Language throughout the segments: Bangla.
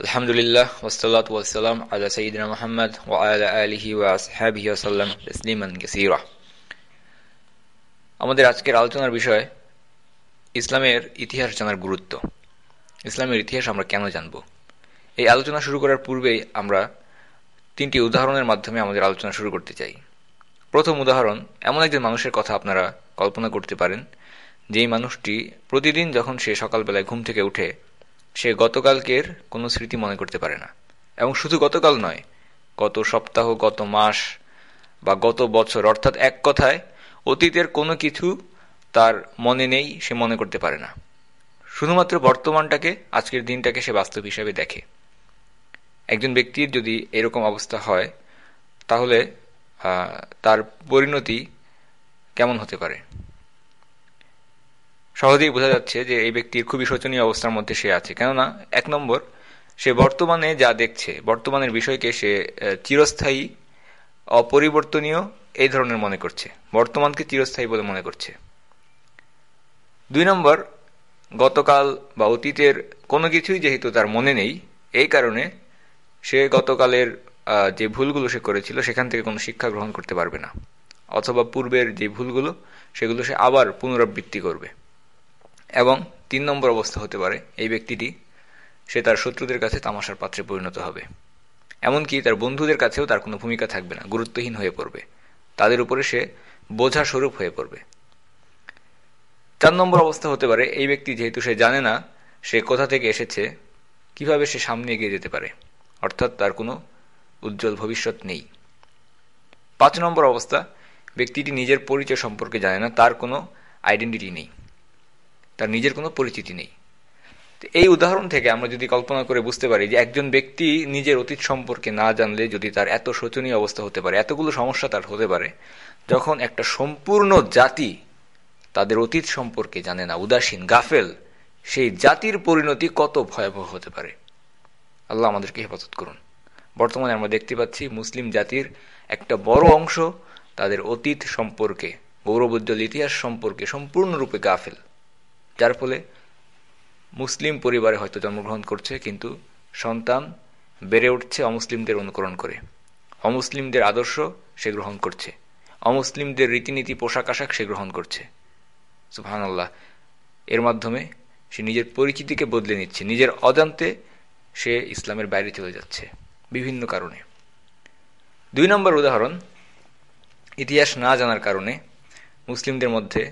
আলহামদুলিল্লাহ ওসলাত ওয়াসালাম সঈদিনা মোহাম্মদ ও আলা আলিহি ওসাল্লাম ইসলিমান গসিরা আমাদের আজকের আলোচনার বিষয় ইসলামের ইতিহাস জানার গুরুত্ব। ইসলামের ইতিহাস আমরা কেন জানব? এই আলোচনা শুরু করার পূর্বেই আমরা তিনটি উদাহরণের মাধ্যমে আমাদের আলোচনা শুরু করতে চাই। প্রথম উদাহরণ, এমন একজন মানুষের কথা আপনারা কল্পনা করতে পারেন, যেই মানুষটি প্রতিদিন যখন সে সকালবেলায় ঘুম থেকে উঠে সে গতকালকের কোনো স্মৃতি মনে করতে পারে না। এবং শুধু গতকাল নয়, গত সপ্তাহ, গত মাস বা গত বছর, অর্থাৎ এক কথায় অতীতের কোনো কিছু তার মনে নেই, সে মনে করতে পারে না। শুধুমাত্র বর্তমানটাকে, আজকের দিনটাকে সে বাস্তব হিসাবে দেখে। একজন ব্যক্তির যদি এরকম অবস্থা হয়, তাহলে তার পরিণতি কেমন হতে পারে? সহজেই বোঝা যাচ্ছে যে এই ব্যক্তির খুবই শোচনীয় অবস্থার মধ্যে সে আছে। কেননা, এক নম্বর, সে বর্তমানে যা দেখছে, বর্তমানের বিষয়কে সে চিরস্থায়ী, অপরিবর্তনীয় এই ধরনের মনে করছে। বর্তমানকে চিরস্থায়ী বলে মনে করছে। দুই নম্বর, গতকাল বা অতীতের কোনো কিছুই যেহেতু তার মনে নেই, এই কারণে সে গতকালের যে ভুলগুলো সে করেছিল, সেখান থেকে কোনো শিক্ষা গ্রহণ করতে পারবে না। অথবা পূর্বের যে ভুলগুলো, সেগুলো সে আবার পুনরাবৃত্তি করবে। এবং তিন নম্বর অবস্থা হতে পারে, এই ব্যক্তিটি, সে তার শত্রুদের কাছে তামাশার পাত্রে পরিণত হবে। এমনকি তার বন্ধুদের কাছেও তার কোনো ভূমিকা থাকবে না, গুরুত্বহীন হয়ে পড়বে। তাদের উপরে সে বোঝা স্বরূপ হয়ে পড়বে। চার নম্বর অবস্থা হতে পারে, এই ব্যক্তি যেহেতু সে জানে না, সে কোথা থেকে এসেছে, কীভাবে সে সামনে এগিয়ে যেতে পারে, অর্থাৎ তার কোনো উজ্জ্বল ভবিষ্যৎ নেই। পাঁচ নম্বর অবস্থা, ব্যক্তিটি নিজের পরিচয় সম্পর্কে জানে না, তার কোনো আইডেন্টিটি নেই। তার নিজের কোনো পরিচিতি নেই। এই উদাহরণ থেকে আমরা যদি কল্পনা করে বুঝতে পারি যে একজন ব্যক্তি নিজের অতীত সম্পর্কে না জানলে যদি তার এত শোচনীয় অবস্থা হতে পারে, এতগুলো সমস্যা তার হতে পারে, যখন একটা সম্পূর্ণ জাতি তাদের অতীত সম্পর্কে জানে না, উদাসীন, গাফেল, সেই জাতির পরিণতি কত ভয়াবহ হতে পারে। আল্লাহ আমাদেরকে হেফাজত করুন। বর্তমানে আমরা দেখতে পাচ্ছি মুসলিম জাতির একটা বড় অংশ তাদের অতীত সম্পর্কে, গৌরবোজ্জ্বল ইতিহাস সম্পর্কে সম্পূর্ণরূপে গাফেল। যার ফলে মুসলিম পরিবারে হয়তো জন্মগ্রহণ করছে, কিন্তু সন্তান বেড়ে উঠছে অমুসলিমদের অনুকরণ করে। অমুসলিমদের আদর্শ সে গ্রহণ করছে। অমুসলিমদের রীতিনীতি, পোশাক আশাক সে গ্রহণ করছে। সুহান আল্লাহ এর মাধ্যমে সে নিজের পরিচিতিকে বদলে নিচ্ছে। নিজের অজান্তে সে ইসলামের বাইরে চলে যাচ্ছে বিভিন্ন কারণে। দুই নম্বর উদাহরণ, ইতিহাস না জানার কারণে মুসলিমদের মধ্যে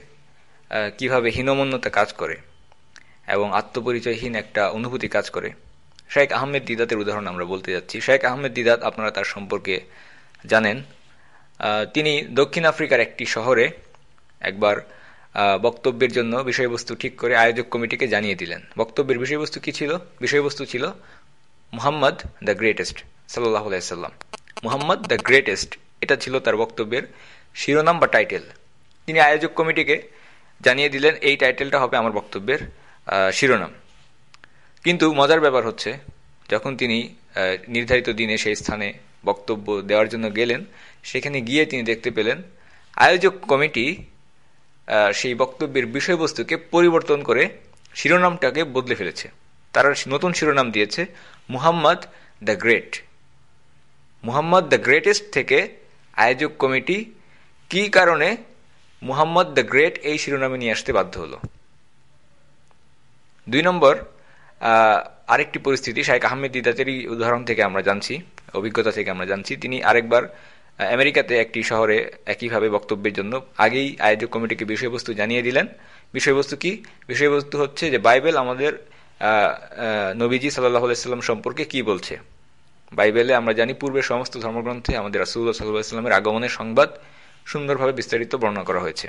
কীভাবে হীনমন্যতা কাজ করে এবং আত্মপরিচয়হীন একটা অনুভূতি কাজ করে। শেখ আহমেদ দিদাতের উদাহরণ আমরা বলতে যাচ্ছি। শেখ আহমেদ দিদাত আপনারা তার সম্পর্কে জানেন। তিনি দক্ষিণ আফ্রিকার একটি শহরে একবার বক্তব্যের জন্য বিষয়বস্তু ঠিক করে আয়োজক কমিটিকে জানিয়ে দিলেন। বক্তব্যের বিষয়বস্তু কি ছিল? বিষয়বস্তু ছিল মুহাম্মদ দ্য গ্রেটেস্ট সাল্লাহ সাল্লাম মুহাম্মদ দ্য গ্রেটেস্ট, এটা ছিল তার বক্তব্যের শিরোনাম বা টাইটেল। তিনি আয়োজক কমিটিকে জানিয়ে দিলেন, এই টাইটেলটা হবে আমার বক্তব্যের শিরোনাম। কিন্তু মজার ব্যাপার হচ্ছে, যখন তিনি নির্ধারিত দিনে সেই স্থানে বক্তব্য দেওয়ার জন্য গেলেন, সেখানে গিয়ে তিনি দেখতে পেলেন, আয়োজক কমিটি সেই বক্তব্যের বিষয়বস্তুকে পরিবর্তন করে শিরোনামটাকে বদলে ফেলেছে। তারা নতুন শিরোনাম দিয়েছে, Muhammad the great. Muhammad the greatest থেকে আয়োজক কমিটি কি কারণে মুহাম্মদ দ্য গ্রেট এই শিরোনামে নিয়ে আসতে বাধ্য হলো। দুই নম্বর আরেকটি পরিস্থিতি শাহেখ আহমেদ দিদাতেরই উদাহরণ থেকে আমরা জানছি, অভিজ্ঞতা থেকে আমরা জানছি। তিনি আরেকবার আমেরিকাতে একটি শহরে একইভাবে বক্তব্যের জন্য আগেই আয়োজক কমিটিকে বিষয়বস্তু জানিয়ে দিলেন। বিষয়বস্তু কি? বিষয়বস্তু হচ্ছে যে বাইবেল আমাদের নবীজি সাল্লাহ সাল্লাম সম্পর্কে কি বলছে? বাইবেলে আমরা জানি পূর্বের সমস্ত ধর্মগ্রন্থে আমাদের রাসুল্লাহ সাল্লাহ সাল্লামের আগমনের সংবাদ সুন্দরভাবে বিস্তারিত বর্ণনা করা হয়েছে।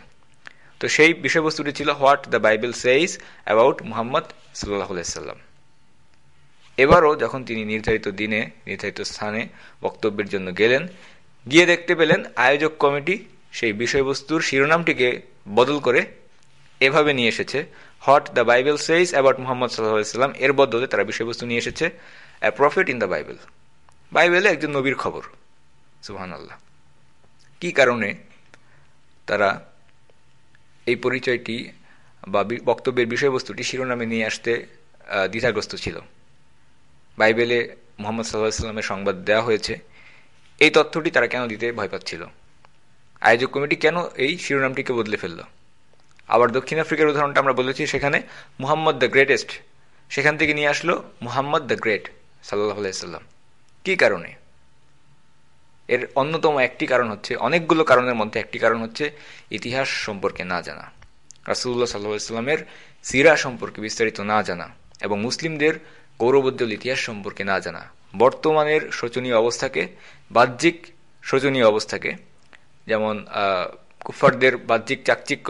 তো সেই বিষয়বস্তুটি ছিল what the Bible says about Muhammad সাল্লাহ সাল্লাম। এবারও যখন তিনি নির্ধারিত দিনে, নির্ধারিত স্থানে বক্তব্যের জন্য গেলেন, গিয়ে দেখতে পেলেন আয়োজক কমিটি সেই বিষয়বস্তুর শিরোনামটিকে বদল করে এভাবে নিয়ে এসেছে, what the Bible says about Muhammad সাল্লাহাম এর বদলে তারা বিষয়বস্তু নিয়ে এসেছে a prophet in the Bible. বাইবেলে একজন নবীর খবর সুহান আল্লাহ কি কারণে তারা এই পরিচয়টি বা বক্তব্যের বিষয়বস্তুটি শিরোনামে নিয়ে আসতে দ্বিধাগ্রস্ত ছিল? বাইবেলে মোহাম্মদ সাল্লাহ সাল্লামের সংবাদ দেওয়া হয়েছে, এই তথ্যটি তারা কেন দিতে ভয় পাচ্ছিল? আয়োজক কমিটি কেন এই শিরোনামটিকে বদলে ফেলল? আবার দক্ষিণ আফ্রিকার উদাহরণটা আমরা বলেছি সেখানে মুহাম্মদ দ্য গ্রেটেস্ট, সেখান থেকে নিয়ে আসলো মুহাম্মদ দ্য গ্রেট সাল্লাহ আলাইসাল্লাম কী কারণে? এর অন্যতম একটি কারণ হচ্ছে, অনেকগুলো কারণের মধ্যে একটি কারণ হচ্ছে ইতিহাস সম্পর্কে না জানা। রাসুল্লাহ ইসলামের সিরা সম্পর্কে বিস্তারিত না জানা এবং মুসলিমদের গৌরবোজ্জ্বল ইতিহাস সম্পর্কে না জানা। বর্তমানের শোচনীয় অবস্থাকে, বাহ্যিক শোচনীয় অবস্থাকে, যেমন কুফারদের বাহ্যিক চাকচিক্য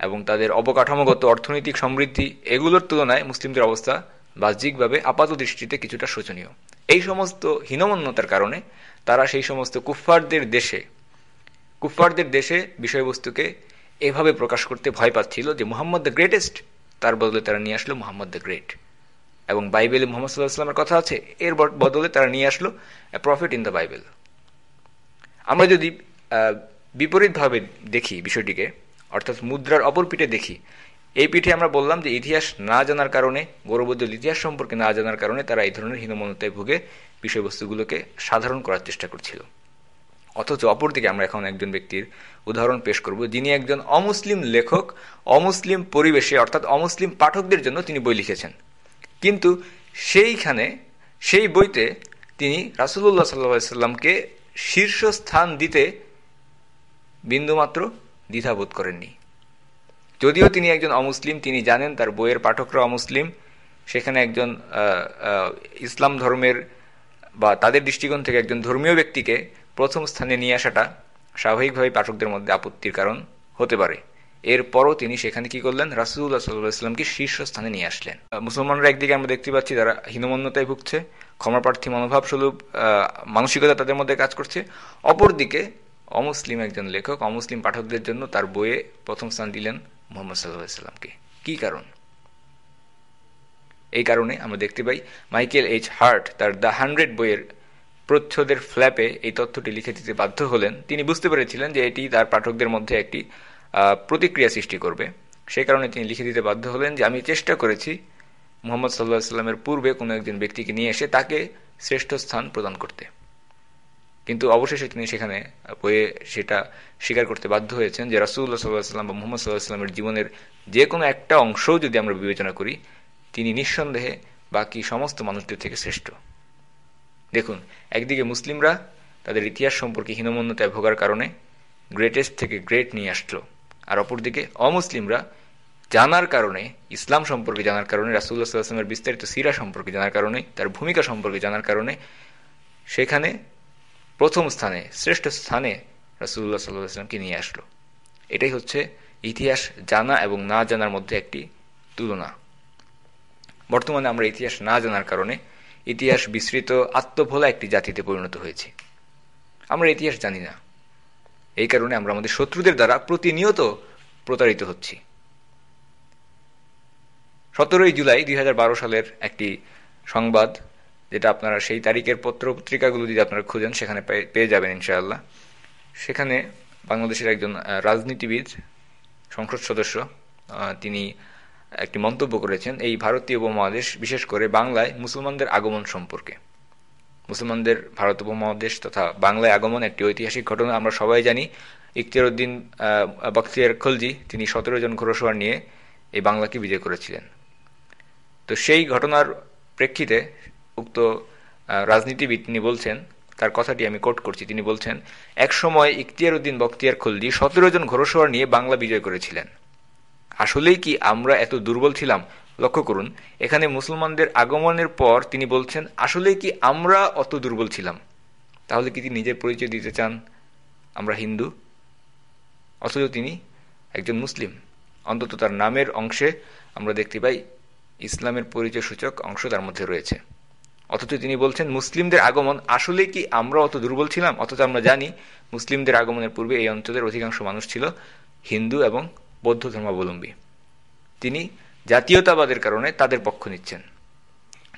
এবং তাদের অবকাঠামোগত অর্থনৈতিক সমৃদ্ধি, এগুলোর তুলনায় মুসলিমদের অবস্থা বাহ্যিকভাবে আপাত দৃষ্টিতে কিছুটা শোচনীয়। এই সমস্ত হীনমন্যতার কারণে তারা সেই সমস্ত কুফফারদের দেশে কুফফারদের দেশে বিষয়বস্তুকে এভাবে প্রকাশ করতে ভয় পাচ্ছিল যে মোহাম্মদ দ্য গ্রেটেস্ট, তার বদলে তারা নিয়ে আসলো মোহাম্মদ দ্য গ্রেট। এবং বাইবেলে মোহাম্মদ সাল্লাহ সাল্লামের কথা আছে, এর বদলে তারা নিয়ে আসলো প্রফিট ইন দ্য বাইবেল। আমরা যদি বিপরীতভাবে দেখি বিষয়টিকে, অর্থাৎ মুদ্রার অপর পিঠে দেখি এই পিঠে আমরা বললাম যে ইতিহাস না জানার কারণে গৌরবোজ্জ্বল ইতিহাস সম্পর্কে না জানার কারণে তারা এই ধরনের হীনমনতায় ভুগে বিষয়বস্তুগুলোকে সাধারণ করার চেষ্টা করছিল। অথচ অপরদিকে আমরা এখন একজন ব্যক্তির উদাহরণ পেশ করব, যিনি একজন অমুসলিম লেখক, অমুসলিম পরিবেশে, অর্থাৎ অমুসলিম পাঠকদের জন্য তিনি বই লিখেছেন। কিন্তু সেইখানে, সেই বইতে তিনি রাসুল্লাহ সাল্লা সাল্লামকে শীর্ষস্থান দিতে বিন্দুমাত্র দ্বিধাবোধ করেননি। যদিও তিনি একজন অমুসলিম, তিনি জানেন তার বইয়ের পাঠকরা অমুসলিম, সেখানে একজন ইসলাম ধর্মের বা তাদের দৃষ্টিকোণ থেকে একজন ধর্মীয় ব্যক্তিকে প্রথম স্থানে নিয়ে আসাটা স্বাভাবিকভাবে পাঠকদের মধ্যে আপত্তির কারণ হতে পারে। এরপরও তিনি সেখানে কি করলেন? রাসুল্লাহ সাল্লাহ ইসলামকে শীর্ষস্থানে নিয়ে আসলেন। মুসলমানরা একদিকে আমরা দেখতে পাচ্ছি তারা হীনমন্যতায় ভুগছে, ক্ষমাপ্রার্থী মনোভাব স্বরূপ মানসিকতা তাদের মধ্যে কাজ করছে। অপরদিকে অমুসলিম একজন লেখক, অমুসলিম পাঠকদের জন্য তার বইয়ে প্রথম স্থান দিলেন মোহাম্মদ সাল্লাহ সাল্লামকে। কি কারণ? এই কারণে আমরা দেখতে পাই মাইকেল এইচ হার্ট তার দ্য হান্ড্রেড বইয়ের প্রচ্ছদের ফ্ল্যাপে এই তথ্যটি লিখে দিতে বাধ্য হলেন। তিনি বুঝতে পেরেছিলেন যে এটি তার পাঠকদের মধ্যে একটি প্রতিক্রিয়া সৃষ্টি করবে। সেই কারণে তিনি লিখে দিতে বাধ্য হলেন যে আমি চেষ্টা করেছি মোহাম্মদ সাল্লাহ সাল্লামের পূর্বে কোনো একজন ব্যক্তিকে নিয়ে এসে তাকে শ্রেষ্ঠ স্থান প্রদান করতে। কিন্তু অবশেষে তিনি সেখানে বইয়ে সেটা স্বীকার করতে বাধ্য হয়েছেন যে রাসুল্লাহ সাল্লাহ সাল্লাম বা মোহাম্মদ সাল্লাহ সাল্লামের জীবনের যে কোনো একটা অংশও যদি আমরা বিবেচনা করি, তিনি নিঃসন্দেহে বাকি সমস্ত মানুষদের থেকে শ্রেষ্ঠ। দেখুন, একদিকে মুসলিমরা তাদের ইতিহাস সম্পর্কে হীনমন্যতায় ভোগার কারণে গ্রেটেস্ট থেকে গ্রেট নিয়ে আসলো, আর অপরদিকে অমুসলিমরা জানার কারণে, ইসলাম সম্পর্কে জানার কারণে রাসুল্লাহ সাল্লাহামের বিস্তারিত সিরা সম্পর্কে জানার কারণে, তার ভূমিকা সম্পর্কে জানার কারণে, সেখানে প্রথম স্থানে, শ্রেষ্ঠ স্থানে রাসুল্লাহ সাল্লাহ আসলামকে নিয়ে আসলো। এটাই হচ্ছে ইতিহাস জানা এবং না জানার মধ্যে একটি তুলনা। বর্তমানে আমরা ইতিহাস না জানার কারণে ইতিহাস বিস্তৃত, আত্মভোলা একটি জাতিতে পরিণত হয়েছে। আমরা ইতিহাস জানি না। এই কারণে আমরা আমাদের শত্রুদের দ্বারা প্রতিনিয়ত প্রতারিত হচ্ছি। সতেরোই জুলাই দুই হাজার বারো সালের একটি সংবাদ যেটা আপনারা সেই তারিখের পত্র পত্রিকাগুলো যদি আপনারা খুঁজেন, সেখানে পেয়ে যাবেন ইনশাআল্লাহ। সেখানে বাংলাদেশের একজন রাজনীতিবিদ, সংসদ সদস্য তিনি একটি মন্তব্য করেছেন, এই ভারতীয় উপমহাদেশ, বিশেষ করে বাংলায় মুসলমানদের আগমন সম্পর্কে। মুসলমানদের ভারত উপমহাদেশ তথা বাংলায় আগমন একটি ঐতিহাসিক ঘটনা, আমরা সবাই জানি। ইখতিয়ার উদ্দিন বখতিয়ার খলজি, তিনি সতেরো জন ঘোরসোয়ার নিয়ে এই বাংলাকে বিজয় করেছিলেন। তো সেই ঘটনার প্রেক্ষিতে উক্ত রাজনীতিবিদ তিনি বলছেন, তার কথাটি আমি কোট করছি, তিনি বলছেন, এক সময় ইখতিয়ার উদ্দিন বখতিয়ার খলজি সতেরো জন ঘোরসোয়ার নিয়ে বাংলা বিজয় করেছিলেন। আসলেই কি আমরা এত দুর্বল ছিলাম? লক্ষ্য করুন, এখানে মুসলমানদের আগমনের পর তিনি বলছেন, আসলেই কি আমরা অত দুর্বল ছিলাম? তাহলে কি তিনি নিজের পরিচয় দিতে চান? আমরা হিন্দু। অথচ তিনি একজন মুসলিম। অন্তত তার নামের অংশে আমরা দেখতে পাই, ইসলামের পরিচয় সূচক অংশ তার মধ্যে রয়েছে। অথচ তিনি বলছেন, মুসলিমদের আগমন আসলে কি আমরা অত দুর্বল ছিলাম? অথচ আমরা জানি মুসলিমদের আগমনের পূর্বে এই অঞ্চলের অধিকাংশ মানুষ ছিল হিন্দু এবং বৌদ্ধ ধর্মাবলম্বী। তিনি জাতীয়তাবাদের কারণে তাদের পক্ষ নিচ্ছেন।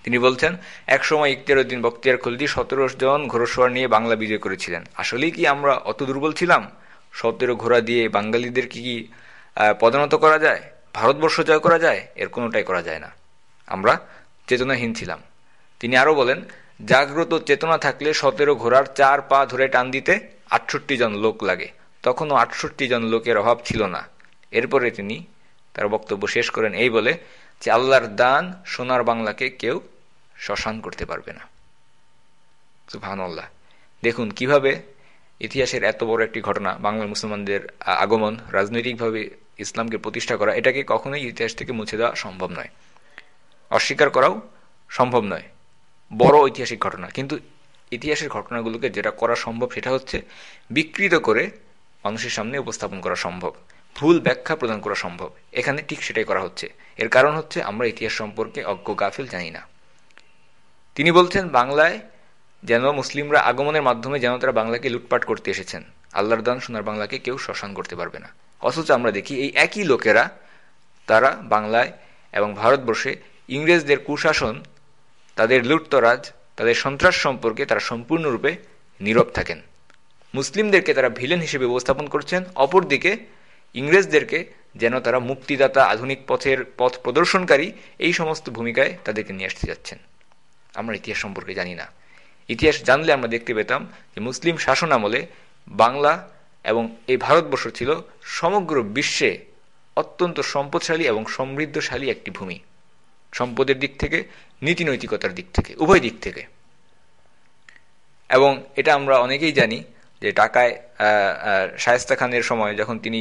তিনি বলছেন, একসময় ইখতিয়ার উদ্দিন বক্তিয়ার খলদি সতেরো জন ঘোরসোয়ার নিয়ে বাংলা বিজয় করেছিলেন। আসলেই কি আমরা অত দুর্বল ছিলাম? সতেরো ঘোড়া দিয়ে বাঙালিদের কি পদানত করা যায়? ভারতবর্ষ জয় করা যায়? এর কোনোটাই করা যায় না। আমরা চেতনাহীন ছিলাম। তিনি আরও বলেন, জাগ্রত চেতনা থাকলে সতেরো ঘোড়ার চার পা ধরে টান দিতে আটষট্টি জন লোক লাগে। তখনও আটষট্টি জন লোকের অভাব ছিল না। এরপরে তিনি তার বক্তব্য শেষ করেন, এই বলে যে, আল্লাহর দান সোনার বাংলাকে কেউ শ্মশান করতে পারবে না। সুবহানাল্লাহ। দেখুন, কীভাবে ইতিহাসের এত বড় একটি ঘটনা, বাংলার মুসলমানদের আগমন, রাজনৈতিকভাবে ইসলামকে প্রতিষ্ঠা করা, এটাকে কখনোই ইতিহাস থেকে মুছে দেওয়া সম্ভব নয়। অস্বীকার করাও সম্ভব নয়। বড় ঐতিহাসিক ঘটনা। কিন্তু ইতিহাসের ঘটনাগুলোকে যেটা করা সম্ভব সেটা হচ্ছে বিকৃত করে মানুষের সামনে উপস্থাপন করা সম্ভব। ভুল ব্যাখ্যা প্রদান করা সম্ভব। এখানে ঠিক সেটাই করা হচ্ছে। এর কারণ হচ্ছে আমরা ইতিহাস সম্পর্কে অজ্ঞ গাফিল জানি না। তিনি বলছেন, বাংলায় যেন মুসলিমরা আগমনের মাধ্যমে যেন তারা বাংলাকে লুটপাট করতে এসেছেন। আল্লাহর দান সোনার বাংলাকে কেউ শ্মশান করতে পারবে না। অথচ আমরা দেখি এই একই লোকেরা, তারা বাংলায় এবং ভারতবর্ষে ইংরেজদের কুশাসন তাদের লুটতরাজ, তাদের সন্ত্রাস সম্পর্কে তারা সম্পূর্ণরূপে নীরব থাকেন। মুসলিমদেরকে তারা ভিলেন হিসেবে উপস্থাপন করছেন, অপরদিকে ইংরেজদেরকে যেন তারা মুক্তিদাতা, আধুনিক পথের পথ প্রদর্শনকারী এই সমস্ত ভূমিকায় তাদেরকে নিয়ে আসতে যাচ্ছেন। আমরা ইতিহাস সম্পর্কে জানি না। ইতিহাস জানলে আমরা দেখতে পেতাম যে মুসলিম শাসন আমলে বাংলা এবং এই ভারতবর্ষ ছিল সমগ্র বিশ্বে অত্যন্ত সম্পদশালী এবং সমৃদ্ধশালী একটি ভূমি। সম্পদের দিক থেকে নীতি নৈতিকতার দিক থেকে, উভয় দিক থেকে। এবং এটা আমরা অনেকেই জানি যে টাকায় শায়স্তা খানের সময় যখন তিনি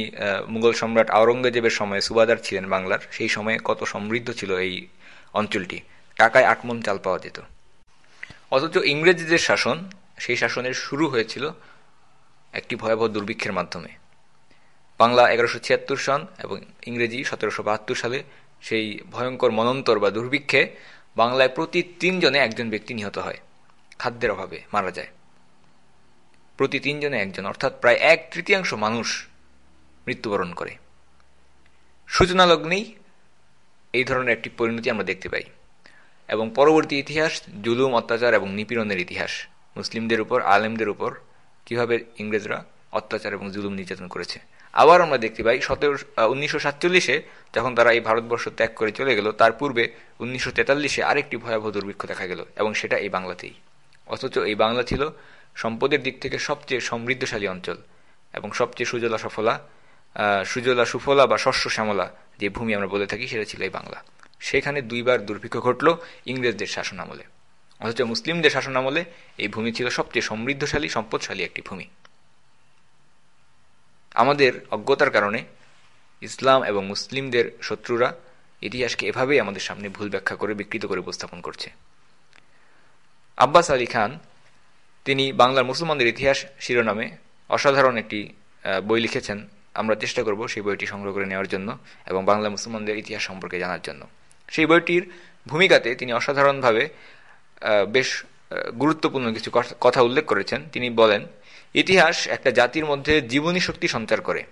মুঘল সম্রাট আওরঙ্গজেবের সময় সুবাদার ছিলেন বাংলার, সেই সময়ে কত সমৃদ্ধ ছিল এই অঞ্চলটি। টাকায় আটমন চাল পাওয়া যেত। অথচ ইংরেজদের শাসন, সেই শাসনের শুরু হয়েছিল একটি ভয়াবহ দুর্ভিক্ষের মাধ্যমে। বাংলা এগারোশো ছিয়াত্তর সন এবং ইংরেজি সতেরোশো বাহাত্তর সালে সেই ভয়ঙ্কর মনন্তর বা দুর্ভিক্ষে বাংলায় প্রতি তিনজনে একজন ব্যক্তি নিহত হয়। খাদ্যের অভাবে মারা যায়। প্রতি তিনজনে একজন, অর্থাৎ প্রায় এক তৃতীয়াংশ মানুষ মৃত্যুবরণ করে। সূচনা লগ্নেই এই ধরনের একটি পরিণতি আমরা দেখতে পাই। এবং পরবর্তী ইতিহাস, জুলুম, অত্যাচার এবং নিপীড়নের ইতিহাস। মুসলিমদের উপর, আলেমদের উপর কীভাবে ইংরেজরা অত্যাচার এবং জুলুম নির্যাতন করেছে। আবার আমরা দেখতে পাই সতেরো উনিশশো সাতচল্লিশে যখন তারা এই ভারতবর্ষ ত্যাগ করে চলে গেল, তার পূর্বে উনিশশো তেতাল্লিশে আরেকটি ভয়াবহ দুর্ভিক্ষ দেখা গেল এবং সেটা এই বাংলাতেই। অথচ এই বাংলা ছিল সম্পদের দিক থেকে সবচেয়ে সমৃদ্ধশালী অঞ্চল এবং সবচেয়ে সুজলা সফলা সুজলা সুফলা বা শস্য শ্যামলা যে ভূমি আমরা বলে থাকি সেটা ছিল এই বাংলা। সেখানে দুইবার দুর্ভিক্ষ ঘটল ইংরেজদের শাসন আমলে। অথচ মুসলিমদের শাসন আমলে এই ভূমি ছিল সবচেয়ে সমৃদ্ধশালী, সম্পদশালী একটি ভূমি। আমাদের অজ্ঞতার কারণে ইসলাম এবং মুসলিমদের শত্রুরা ইতিহাসকে এভাবেই আমাদের সামনে ভুল ব্যাখ্যা করে বিকৃত করে উপস্থাপন করছে। আব্বাস আলী খান, তিনি বাংলার মুসলমানদের ইতিহাস শিরোনামে অসাধারণ একটি বই লিখেছেন। আমরা চেষ্টা করব সেই বইটি সংগ্রহ করে নেওয়ার জন্য এবং বাংলা মুসলমানদের ইতিহাস সম্পর্কে জানার জন্য। সেই বইটির ভূমিকাতে তিনি অসাধারণভাবে বেশ গুরুত্বপূর্ণ কিছু কথা উল্লেখ করেছেন। তিনি বলেন ইতিহাস একটা জাতির মধ্যে জীবনী শক্তি সঞ্চার করে।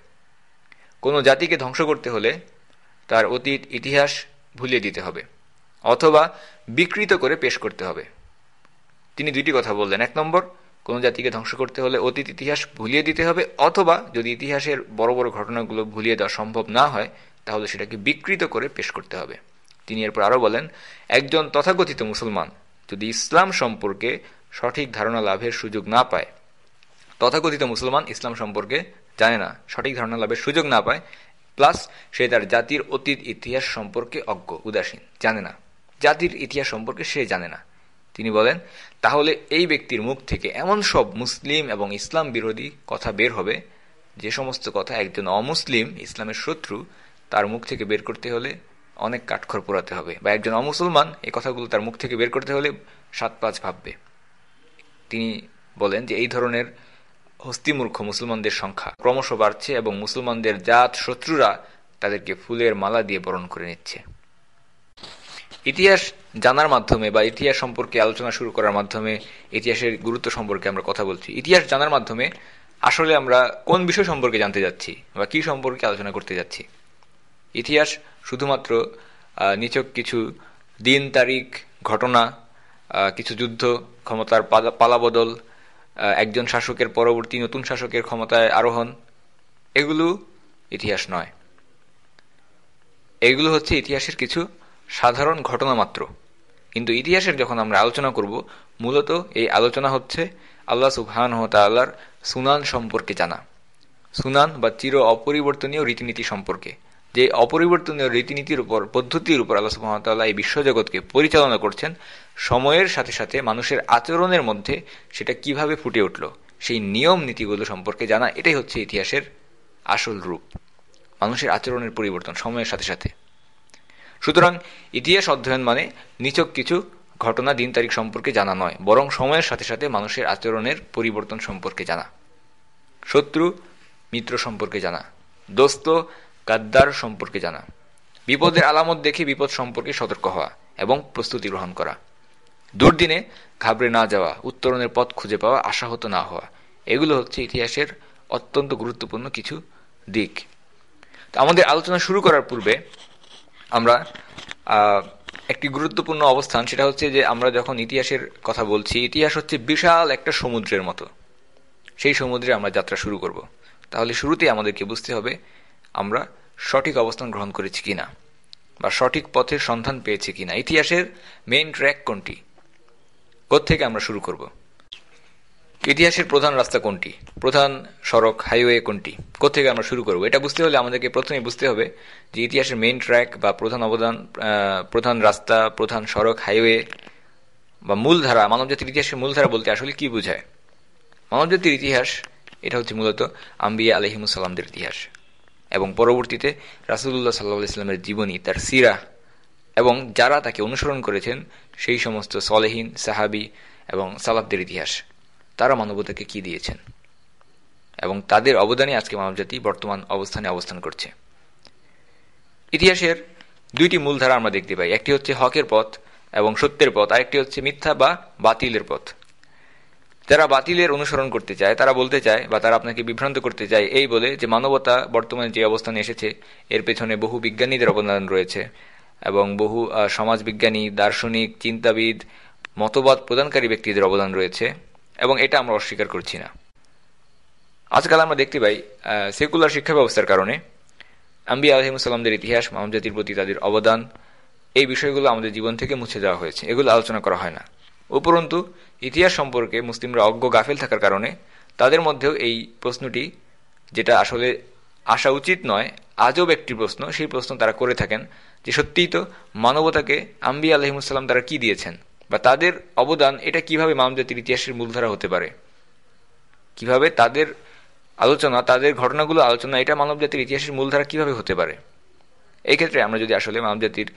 কোনো জাতিকে ধ্বংস করতে হলে তার অতীত, ইতিহাস ভুলিয়ে দিতে হবে, অথবা বিকৃত করে পেশ করতে হবে। তিনি দুইটি কথা বললেন। এক নম্বর, কোনো জাতিকে ধ্বংস করতে হলে অতীত, ইতিহাস ভুলিয়ে দিতে হবে, অথবা যদি ইতিহাসের বড় বড় ঘটনাগুলো ভুলিয়ে দেওয়া সম্ভব না হয়, তাহলে সেটাকে বিকৃত করে পেশ করতে হবে। তিনি এরপর আরও বলেন, একজন তথাকথিত মুসলমান যদি ইসলাম সম্পর্কে সঠিক ধারণা লাভের সুযোগ না পায় তথাকথিত মুসলমান ইসলাম সম্পর্কে জানে না, সঠিক ধারণা লাভের সুযোগ না পায়, প্লাস সে তার জাতির অতীত ইতিহাস সম্পর্কে অজ্ঞ, উদাসীন, জানে না। জাতির ইতিহাস সম্পর্কে সে জানে না। তিনি বলেন, তাহলে এই ব্যক্তির মুখ থেকে এমন সব মুসলিম এবং ইসলাম বিরোধী কথা বের হবে, যে সমস্ত কথা একজন অমুসলিম ইসলামের শত্রু, তার মুখ থেকে বের করতে হলে অনেক কাঠখর পোড়াতে হবে, বা একজন অমুসলমান এই কথাগুলো তার মুখ থেকে বের করতে হলে সাত পাঁচ ভাববে। তিনি বলেন যে এই ধরনের হস্তিমূর্খ মুসলমানদের সংখ্যা ক্রমশ বাড়ছে এবং মুসলমানদের জাত শত্রুরা তাদেরকে ফুলের মালা দিয়ে বরণ করে নিচ্ছে। ইতিহাস জানার মাধ্যমে বা ইতিহাস সম্পর্কে আলোচনা শুরু করার মাধ্যমে ইতিহাসের গুরুত্ব সম্পর্কে আমরা কথা বলছি। ইতিহাস জানার মাধ্যমে আসলে আমরা কোন বিষয় সম্পর্কে জানতে যাচ্ছি বা কি সম্পর্কে আলোচনা করতে যাচ্ছি। ইতিহাস শুধুমাত্র নিচক কিছু দিন, তারিখ, ঘটনা কিছু যুদ্ধ, ক্ষমতার পালাবদল একজন শাসকের পরবর্তী নতুন শাসকের ক্ষমতায় আরোহণ, এগুলো ইতিহাস নয়। এগুলো হচ্ছে ইতিহাসের কিছু সাধারণ ঘটনা মাত্র। কিন্তু ইতিহাসের যখন আমরা আলোচনা করব, মূলত এই আলোচনা হচ্ছে আল্লাহ সুবহান সুনান সম্পর্কে জানা। সুনান বা চির অপরিবর্তনীয় রীতিনীতি সম্পর্কে। যে অপরিবর্তনীয় রীতিনীতির উপর, পদ্ধতির উপর আল্লাহ সুহামতাল্লাহ এই বিশ্বজগৎকে পরিচালনা করছেন, সময়ের সাথে সাথে মানুষের আচরণের মধ্যে সেটা কীভাবে ফুটে উঠল, সেই নিয়ম নীতিগুলো সম্পর্কে জানা, এটাই হচ্ছে ইতিহাসের আসল রূপ, মানুষের আচরণের পরিবর্তন, সময়ের সাথে সাথে। সুতরাং ইতিহাস অধ্যয়ন মানে নিচক কিছু ঘটনা দিন তারিখ সম্পর্কে জানা নয়, বরং সময়ের সাথে সাথে মানুষের আচরণের পরিবর্তন সম্পর্কে জানা। শত্রু, মিত্র সম্পর্কে জানা। দোস্ত গাদ্দার সম্পর্কে জানা। বিপদের আলামত দেখে বিপদ সম্পর্কে সতর্ক হওয়া এবং প্রস্তুতি গ্রহণ করা। দুর্দিনে ঘাবড়ে না যাওয়া, উত্তরণের পথ খুঁজে পাওয়া, আশাহত না হওয়া, এগুলো হচ্ছে ইতিহাসের অত্যন্ত গুরুত্বপূর্ণ কিছু দিক। আমাদের আলোচনা শুরু করার পূর্বে আমরা একটি গুরুত্বপূর্ণ অবস্থান, সেটা হচ্ছে যে আমরা যখন ইতিহাসের কথা বলছি, ইতিহাস হচ্ছে বিশাল একটা সমুদ্রের মতো। সেই সমুদ্রে আমরা যাত্রা শুরু করব। তাহলে শুরুতেই আমাদেরকে বুঝতে হবে আমরা সঠিক অবস্থান গ্রহণ করেছি কিনা, বা সঠিক পথের সন্ধান পেয়েছি কিনা। ইতিহাসের মেইন ট্র্যাক কোনটি? থেকে আমরা শুরু করব? ইতিহাসের প্রধান রাস্তা কোনটি? প্রধান সড়ক হাইওয়ে কোনটি? থেকে আমরা শুরু করব? এটা বুঝতে হলে আমাদেরকে প্রথমে বুঝতে হবে যে ইতিহাসের মেইন ট্র্যাক বা প্রধান অবদান প্রধান রাস্তা, প্রধান সড়ক হাইওয়ে বা মূলধারা মানব মানবজাতির ইতিহাসের মূলধারা বলতে আসলে কি বোঝায়? মানবজাতির ইতিহাস, এটা হচ্ছে মূলত আম্বিয়া আলহিমুসাল্লামদের ইতিহাস। এবং পরবর্তীতে রাসুল্লাহ সাল্লাহ ইসলামের জীবনী, তার সিরা, এবং যারা তাকে অনুসরণ করেছেন, সেই সমস্ত সলেহীন সাহাবি এবং সালাবদের ইতিহাস, তারা মানবতাকে কি দিয়েছেন? এবং তাদের অবদানে আজকে মানবজাতি বর্তমান অবস্থানে অবস্থান করছে। ইতিহাসের দুইটি মূলধারা আমরা দেখতে পাই। একটি হচ্ছে হকের পথ এবং সত্যের পথ, আরেকটি হচ্ছে মিথ্যা বা বাতিলের পথ। যারা বাতিলের অনুসরণ করতে চায়, তারা বলতে চায় বা তারা আপনাকে বিভ্রান্ত করতে চায় এই বলে যে মানবতা বর্তমানে যে অবস্থানে এসেছে, এর পেছনে বহু বিজ্ঞানীদের অবদান রয়েছে এবং বহু সমাজবিজ্ঞানী, দার্শনিক, চিন্তাবিদ, মতবাদ প্রদানকারী ব্যক্তিদের অবদান রয়েছে এবং এটা আমরা অস্বীকার করছি না। আজকাল আমরা দেখতে পাই সেকুলার শিক্ষা ব্যবস্থার কারণে আম্বি আলহিমসাল্লামদের ইতিহাস মানবজাতির প্রতি তাদের অবদান, এই বিষয়গুলো আমাদের জীবন থেকে মুছে দেওয়া হয়েছে। এগুলো আলোচনা করা হয় না। উপরন্তু, ইতিহাস সম্পর্কে মুসলিমরা অজ্ঞ গাফেল থাকার কারণে তাদের মধ্যেও এই প্রশ্নটি, যেটা আসলে আসা উচিত নয় আজব একটি প্রশ্ন, সেই প্রশ্ন তারা করে থাকেন যে সত্যিই তো মানবতাকে আম্বি আলহিমুসাল্লাম তারা কি দিয়েছেন? বা তাদের অবদান এটা কীভাবে মানবজাতির ইতিহাসের মূলধারা হতে পারে? কীভাবে তাদের আলোচনা, তাদের ঘটনাগুলো আলোচনা, এটা মানবজাতির ইতিহাসের মূলধারা কীভাবে হতে পারে? এই ক্ষেত্রে আমরা যদি আসলে মানবজাতির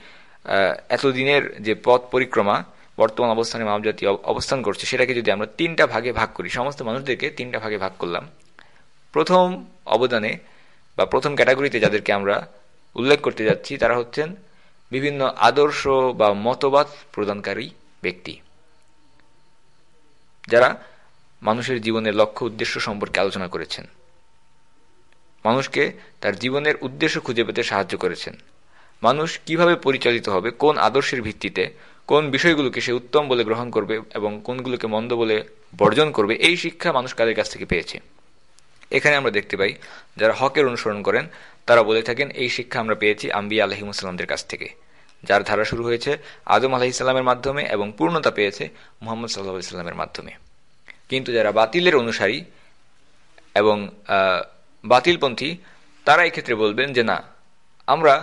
এতদিনের যে পথ পরিক্রমা বর্তমান অবস্থানে মানবজাতি অবস্থান করছে, সেটাকে যদি আমরা তিনটা ভাগে ভাগ করি, সমস্ত মানুষদেরকে তিনটা ভাগে ভাগ করলাম। প্রথম অবদানে বা প্রথম ক্যাটাগরিতে যাদেরকে আমরা উল্লেখ করতে যাচ্ছি, তারা হচ্ছেন বিভিন্ন আদর্শ বা মতবাদ প্রদানকারী ব্যক্তি, যারা মানুষের জীবনের লক্ষ্য, উদ্দেশ্য সম্পর্কে আলোচনা করেছেন। মানুষকে তার জীবনের উদ্দেশ্য খুঁজে পেতে সাহায্য করেছেন। মানুষ কীভাবে পরিচালিত হবে, কোন আদর্শের ভিত্তিতে কোন বিষয়গুলোকে সে উত্তম বলে গ্রহণ করবে এবং কোনগুলোকে মন্দ বলে বর্জন করবে, এই শিক্ষা মানুষ কাদের কাছ থেকে পেয়েছে? এখানে আমরা দেখতে পাই, যারা হকের অনুসরণ করেন, তারা বলে থাকেন, এই শিক্ষা আমরা পেয়েছি আম্বি আলহিমুসাল্লামদের কাছ থেকে। যার ধারা শুরু হয়েছে আদম আলাহিসাল্লামের মাধ্যমে এবং পূর্ণতা পেয়েছে মোহাম্মদ সাল্লাহ ইসলামের মাধ্যমে। কিন্তু যারা বাতিলের অনুসারী এবং বাতিলপন্থী, তারা এক্ষেত্রে বলবেন যে না, আমরা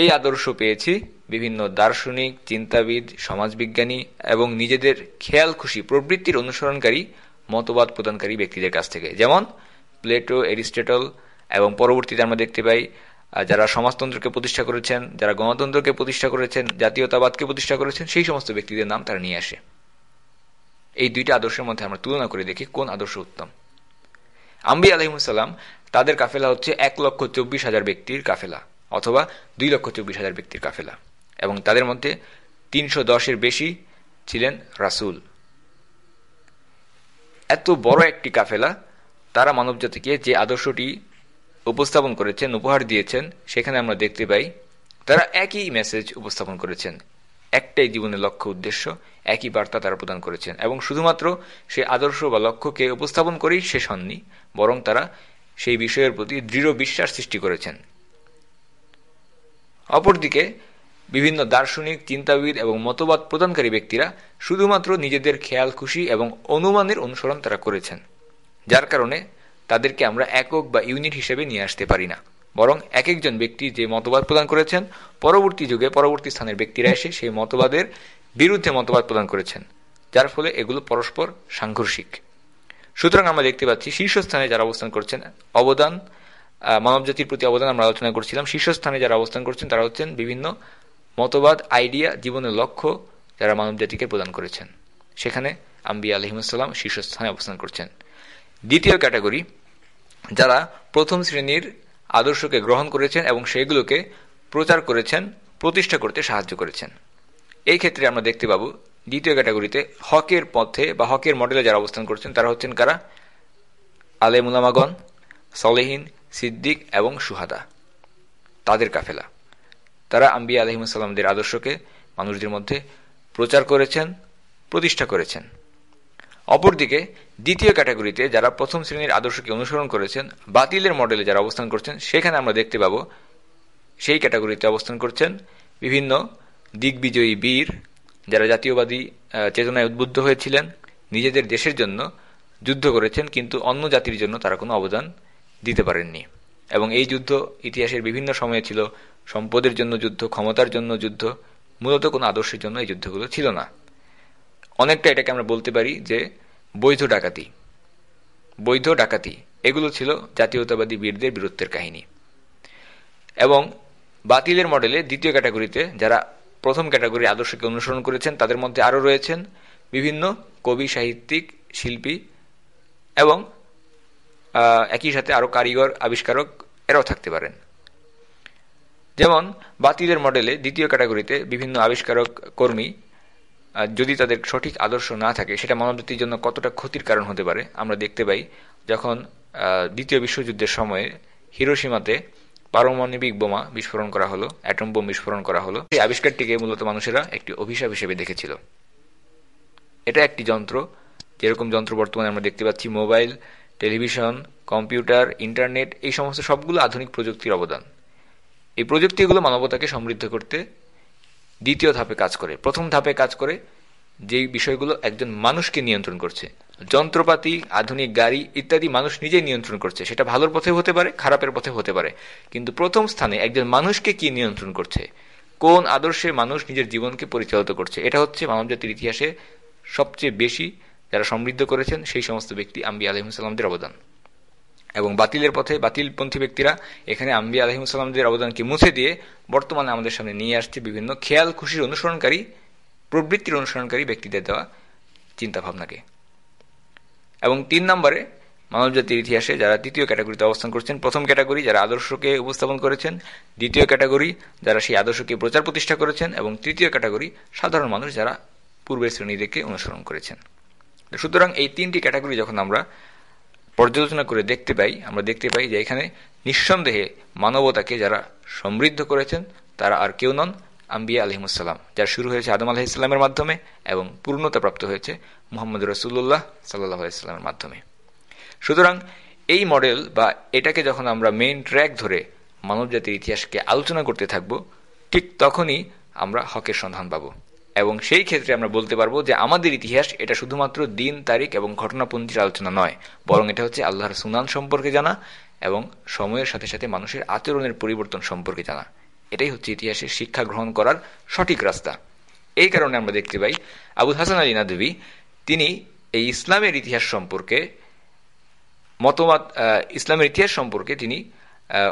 এই আদর্শ পেয়েছি বিভিন্ন দার্শনিক, চিন্তাবিদ, সমাজবিজ্ঞানী এবং নিজেদের খেয়াল খুশি প্রবৃত্তির অনুসরণকারী, মতবাদ প্রদানকারী ব্যক্তিদের কাছ থেকে। যেমন প্লেটো এরিস্টেটল এবং পরবর্তীতে আমরা দেখতে পাই যারা সমাজতন্ত্রকে প্রতিষ্ঠা করেছেন, যারা গণতন্ত্রকে প্রতিষ্ঠা করেছেন, জাতীয়তাবাদকে প্রতিষ্ঠা করেছেন, সেই সমস্ত ব্যক্তিদের নাম তারা নিয়ে আসে। এই দুইটা আদর্শের মধ্যে আমরা তুলনা করে দেখি কোন আদর্শ উত্তম। আম্বি আলহিমসাল্লাম তাদের কাফেলা হচ্ছে এক লক্ষ চব্বিশ হাজার ব্যক্তির কাফেলা, অথবা দুই লক্ষ চব্বিশ হাজার ব্যক্তির কাফেলা। এবং তাদের মধ্যে তিনশো দশের বেশি ছিলেন রাসুল। এত বড় একটি কাফেলা, তারা মানবজাতিকে যে আদর্শটি উপস্থাপন করেছেন, উপহার দিয়েছেন, সেখানে আমরা দেখতে পাই, তারা একই মেসেজ উপস্থাপন করেছেন। একটাই জীবনের লক্ষ্য, উদ্দেশ্য, একই বার্তা তারা প্রদান করেছেন। এবং শুধুমাত্র সেই আদর্শ বা লক্ষ্যকে উপস্থাপন করেই শেষ হননি, বরং তারা সেই বিষয়ের প্রতি দৃঢ় বিশ্বাস সৃষ্টি করেছেন। অপরদিকে বিভিন্ন দার্শনিক, চিন্তাবিদ এবং মতবাদ প্রদানকারী ব্যক্তিরা শুধুমাত্র নিজেদের খেয়াল, খুশি এবং অনুমানের অনুসরণ তারা করেছেন। যার কারণে তাদেরকে আমরা একক বা ইউনিট হিসেবে নিয়ে আসতে পারি না। বরং এক একজন ব্যক্তি যে মতবাদ প্রদান করেছেন, পরবর্তী যুগে পরবর্তী স্থানের ব্যক্তিরা এসে সেই মতবাদের বিরুদ্ধে মতবাদ প্রদান করেছেন, যার ফলে এগুলো পরস্পর সাংঘর্ষিক। সুতরাং আমরা দেখতে পাচ্ছি শীর্ষস্থানে যারা অবস্থান করছেন, অবদান মানবজাতির প্রতি অবদান আমরা আলোচনা করছিলাম। শীর্ষস্থানে যারা অবস্থান করছেন, তারা হচ্ছেন বিভিন্ন মতবাদ, আইডিয়া, জীবনের লক্ষ্য যারা মানব জাতিকে প্রদান করেছেন। সেখানে আম্বিয়া আলহিমসাল্লাম শীর্ষস্থানে অবস্থান করছেন। দ্বিতীয় ক্যাটাগরি, যারা প্রথম শ্রেণির আদর্শকে গ্রহণ করেছেন এবং সেগুলোকে প্রচার করেছেন, প্রতিষ্ঠা করতে সাহায্য করেছেন। এই ক্ষেত্রে আমরা দেখতে পাব, দ্বিতীয় ক্যাটাগরিতে হকের পথে বা হকের মডেলে যারা অবস্থান করছেন, তারা হচ্ছেন কারা? আলেমুলামাগন সলেহীন, সিদ্দিক এবং সুহাদা। তাদের কাফেলা। তারা আম্বিয়া আলহিমসাল্লামদের আদর্শকে মানুষদের মধ্যে প্রচার করেছেন, প্রতিষ্ঠা করেছেন। অপরদিকে, দ্বিতীয় ক্যাটাগরিতে যারা প্রথম শ্রেণির আদর্শকে অনুসরণ করেছেন, বাতিলের মডেলে যারা অবস্থান করছেন, সেখানে আমরা দেখতে পাব সেই ক্যাটাগরিতে অবস্থান করছেন বিভিন্ন দিগ্বিজয়ী বীর যারা জাতীয়বাদী চেতনায় উদ্বুদ্ধ হয়েছিলেন, নিজেদের দেশের জন্য যুদ্ধ করেছেন, কিন্তু অন্য জাতির জন্য তারা কোনো অবদান দিতে পারেননি। এবং এই যুদ্ধ ইতিহাসের বিভিন্ন সময়ে ছিল সম্পদের জন্য যুদ্ধ, ক্ষমতার জন্য যুদ্ধ, মূলত কোনো আদর্শের জন্য এই যুদ্ধগুলো ছিল না। অনেকটা এটাকে আমরা বলতে পারি যে বৈধ ডাকাতি। বৈধ ডাকাতি, এগুলো ছিল জাতীয়তাবাদী বীরদের বীরত্বের কাহিনী। এবং বাতিলের মডেলে দ্বিতীয় ক্যাটাগরিতে যারা প্রথম ক্যাটাগরি আদর্শকে অনুসরণ করেছেন, তাদের মধ্যে আরও রয়েছেন বিভিন্ন কবি, সাহিত্যিক, শিল্পী এবং একই সাথে আরও কারিগর, আবিষ্কারক এরাও থাকতে পারেন। যেমন, বাতিলের মডেলে দ্বিতীয় ক্যাটাগরিতে বিভিন্ন আবিষ্কারক কর্মী যদি তাদের সঠিক আদর্শ না থাকে, সেটা মানবজাতির জন্য কতটা ক্ষতির কারণ হতে পারে, আমরা দেখতে পাই যখন দ্বিতীয় বিশ্বযুদ্ধের সময়ে হিরোসীমাতে পারমাণবিক বোমা বিস্ফোরণ করা হলো অ্যাটম বোম বিস্ফোরণ করা হলো। সেই আবিষ্কারটিকে মূলত মানুষেরা একটি অভিশাপ হিসেবে দেখেছিল। এটা একটি যন্ত্র, যেরকম যন্ত্র বর্তমানে আমরা দেখতে পাচ্ছি, মোবাইল, টেলিভিশন, কম্পিউটার, ইন্টারনেট, এই সমস্ত সবগুলো আধুনিক প্রযুক্তির অবদান। এই প্রযুক্তিগুলো মানবতাকে সমৃদ্ধ করতে দ্বিতীয় ধাপে কাজ করে। প্রথম ধাপে কাজ করে যেই বিষয়গুলো একজন মানুষকে নিয়ন্ত্রণ করছে। যন্ত্রপাতি, আধুনিক গাড়ি ইত্যাদি মানুষ নিজেই নিয়ন্ত্রণ করছে। সেটা ভালোর পথে হতে পারে, খারাপের পথে হতে পারে। কিন্তু প্রথম স্থানে একজন মানুষকে কি নিয়ন্ত্রণ করছে? কোন আদর্শে মানুষ নিজের জীবনকে পরিচালিত করছে? এটা হচ্ছে মানব মানবজাতির ইতিহাসে সবচেয়ে বেশি যারা সমৃদ্ধ করেছেন সেই সমস্ত ব্যক্তি আম্বি আলহিমসাল্লামদের অবদান। এবং বাতিলের পথে বাতিলপন্থী ব্যক্তিরা এখানে আম্বি আলহিমসাল্লামদের অবদানকে মুছে দিয়ে বর্তমানে আমাদের সামনে নিয়ে আসছে বিভিন্ন খেয়াল খুশির অনুসরণকারী, প্রবৃত্তির অনুসরণকারী ব্যক্তিদের দেওয়া চিন্তাভাবনাকে। এবং তিন নম্বরে মানবজাতির ইতিহাসে যারা তৃতীয় ক্যাটাগরিতে অবস্থান করছেন, প্রথম ক্যাটাগরি যারা আদর্শকে উপস্থাপন করেছেন, দ্বিতীয় ক্যাটাগরি যারা সেই আদর্শকে প্রচার প্রতিষ্ঠা করেছেন, এবং তৃতীয় ক্যাটাগরি সাধারণ মানুষ যারা পূর্বের শ্রেণীদেরকে অনুসরণ করেছেন। সুতরাং এই তিনটি ক্যাটাগরি যখন আমরা পর্যালোচনা করে দেখতে পাই, আমরা দেখতে পাই যে এখানে নিঃসন্দেহে মানবতাকে যারা সমৃদ্ধ করেছেন, তারা আর কেউ নন আম্বিয়া আলহিমুসাল্লাম যার শুরু হয়েছে আদম আলাহিসাল্লামের মাধ্যমে এবং পূর্ণতা প্রাপ্ত হয়েছে মোহাম্মদ রসুল্লাহ সাল্লাহ ইসলামের মাধ্যমে। সুতরাং এই মডেল বা এটাকে যখন আমরা মেইন ট্র্যাক ধরে মানবজাতির ইতিহাসকে আলোচনা করতে থাকব, ঠিক তখনই আমরা হকের সন্ধান পাব। এবং সেই ক্ষেত্রে আমরা বলতে পারব যে আমাদের ইতিহাস এটা শুধুমাত্র দিন, তারিখ এবং ঘটনাপন্থীর আলোচনা নয়, বরং এটা হচ্ছে আল্লাহর সুনান সম্পর্কে জানা এবং সময়ের সাথে সাথে মানুষের আচরণের পরিবর্তন সম্পর্কে জানা। এটাই হচ্ছে ইতিহাসের শিক্ষা গ্রহণ করার সঠিক রাস্তা। এই কারণে আমরা দেখতে পাই আবুল হাসান আলী নাদবি তিনি এই ইসলামের ইতিহাস সম্পর্কে মতমত ইসলামের ইতিহাস সম্পর্কে তিনি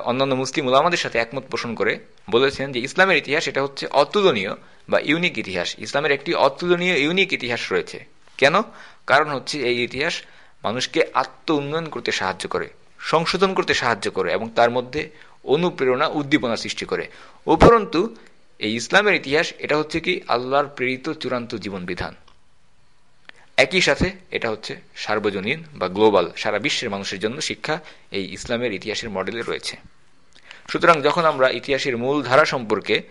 অন্যান্য মুসলিম উলামাদের সাথে একমত পোষণ করে বলেছেন যে ইসলামের ইতিহাস এটা হচ্ছে অতুলনীয় বা ইউনিক ইতিহাস। ইসলামের একটি অতুলনীয়, ইউনিক ইতিহাস রয়েছে। কেন? কারণ হচ্ছে এই ইতিহাস মানুষকে আত্ম উন্নয়ন করতে সাহায্য করে, সংশোধন করতে সাহায্য করে এবং তার মধ্যে অনুপ্রেরণা, উদ্দীপনা সৃষ্টি করে। উপরন্তু, এই ইসলামের ইতিহাস এটা হচ্ছে কি? আল্লাহর প্রেরিত চূড়ান্ত জীবন বিধান একই সাথে এটা হচ্ছে সার্বজনীন বা গ্লোবাল, সারা বিশ্বের মানুষের জন্য শিক্ষা এই ইসলামের ইতিহাসের মডেলে রয়েছে। সুতরাং যখন আমরা ইতিহাসের মূল ধারা সম্পর্কে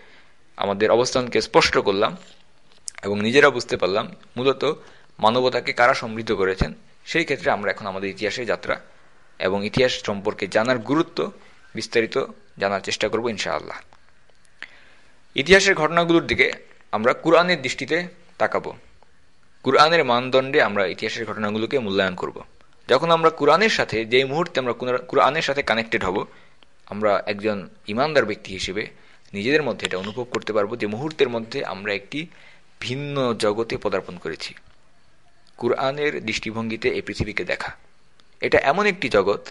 আমাদের অবস্থানকে স্পষ্ট করলাম এবং নিজেরা বুঝতে পারলাম, মূলত মানবতাকে কারা সমৃদ্ধ করেছেন, সেই ক্ষেত্রে আমরা এখন আমাদের ইতিহাসের যাত্রা এবং ইতিহাস সম্পর্কে জানার গুরুত্ব বিস্তারিত জানার চেষ্টা করব ইনশাআল্লাহ। ইতিহাসের ঘটনাগুলোর দিকে আমরা কুরআনের দৃষ্টিতে তাকাবো। কুরআনের মানদণ্ডে আমরা ইতিহাসের ঘটনাগুলোকে মূল্যায়ন করব। যখন আমরা কোরআনের সাথে যে মুহূর্তে আমরা কোরআনের সাথে কানেক্টেড হব, আমরা একজন ইমানদার ব্যক্তি হিসেবে নিজেদের মধ্যে এটা অনুভব করতে পারব যে মুহূর্তের মধ্যে আমরা একটি ভিন্ন জগতে পদার্পণ করেছি। কুরআনের দৃষ্টিভঙ্গিতে এই পৃথিবীকে দেখা। এটা এমন একটি জগৎ,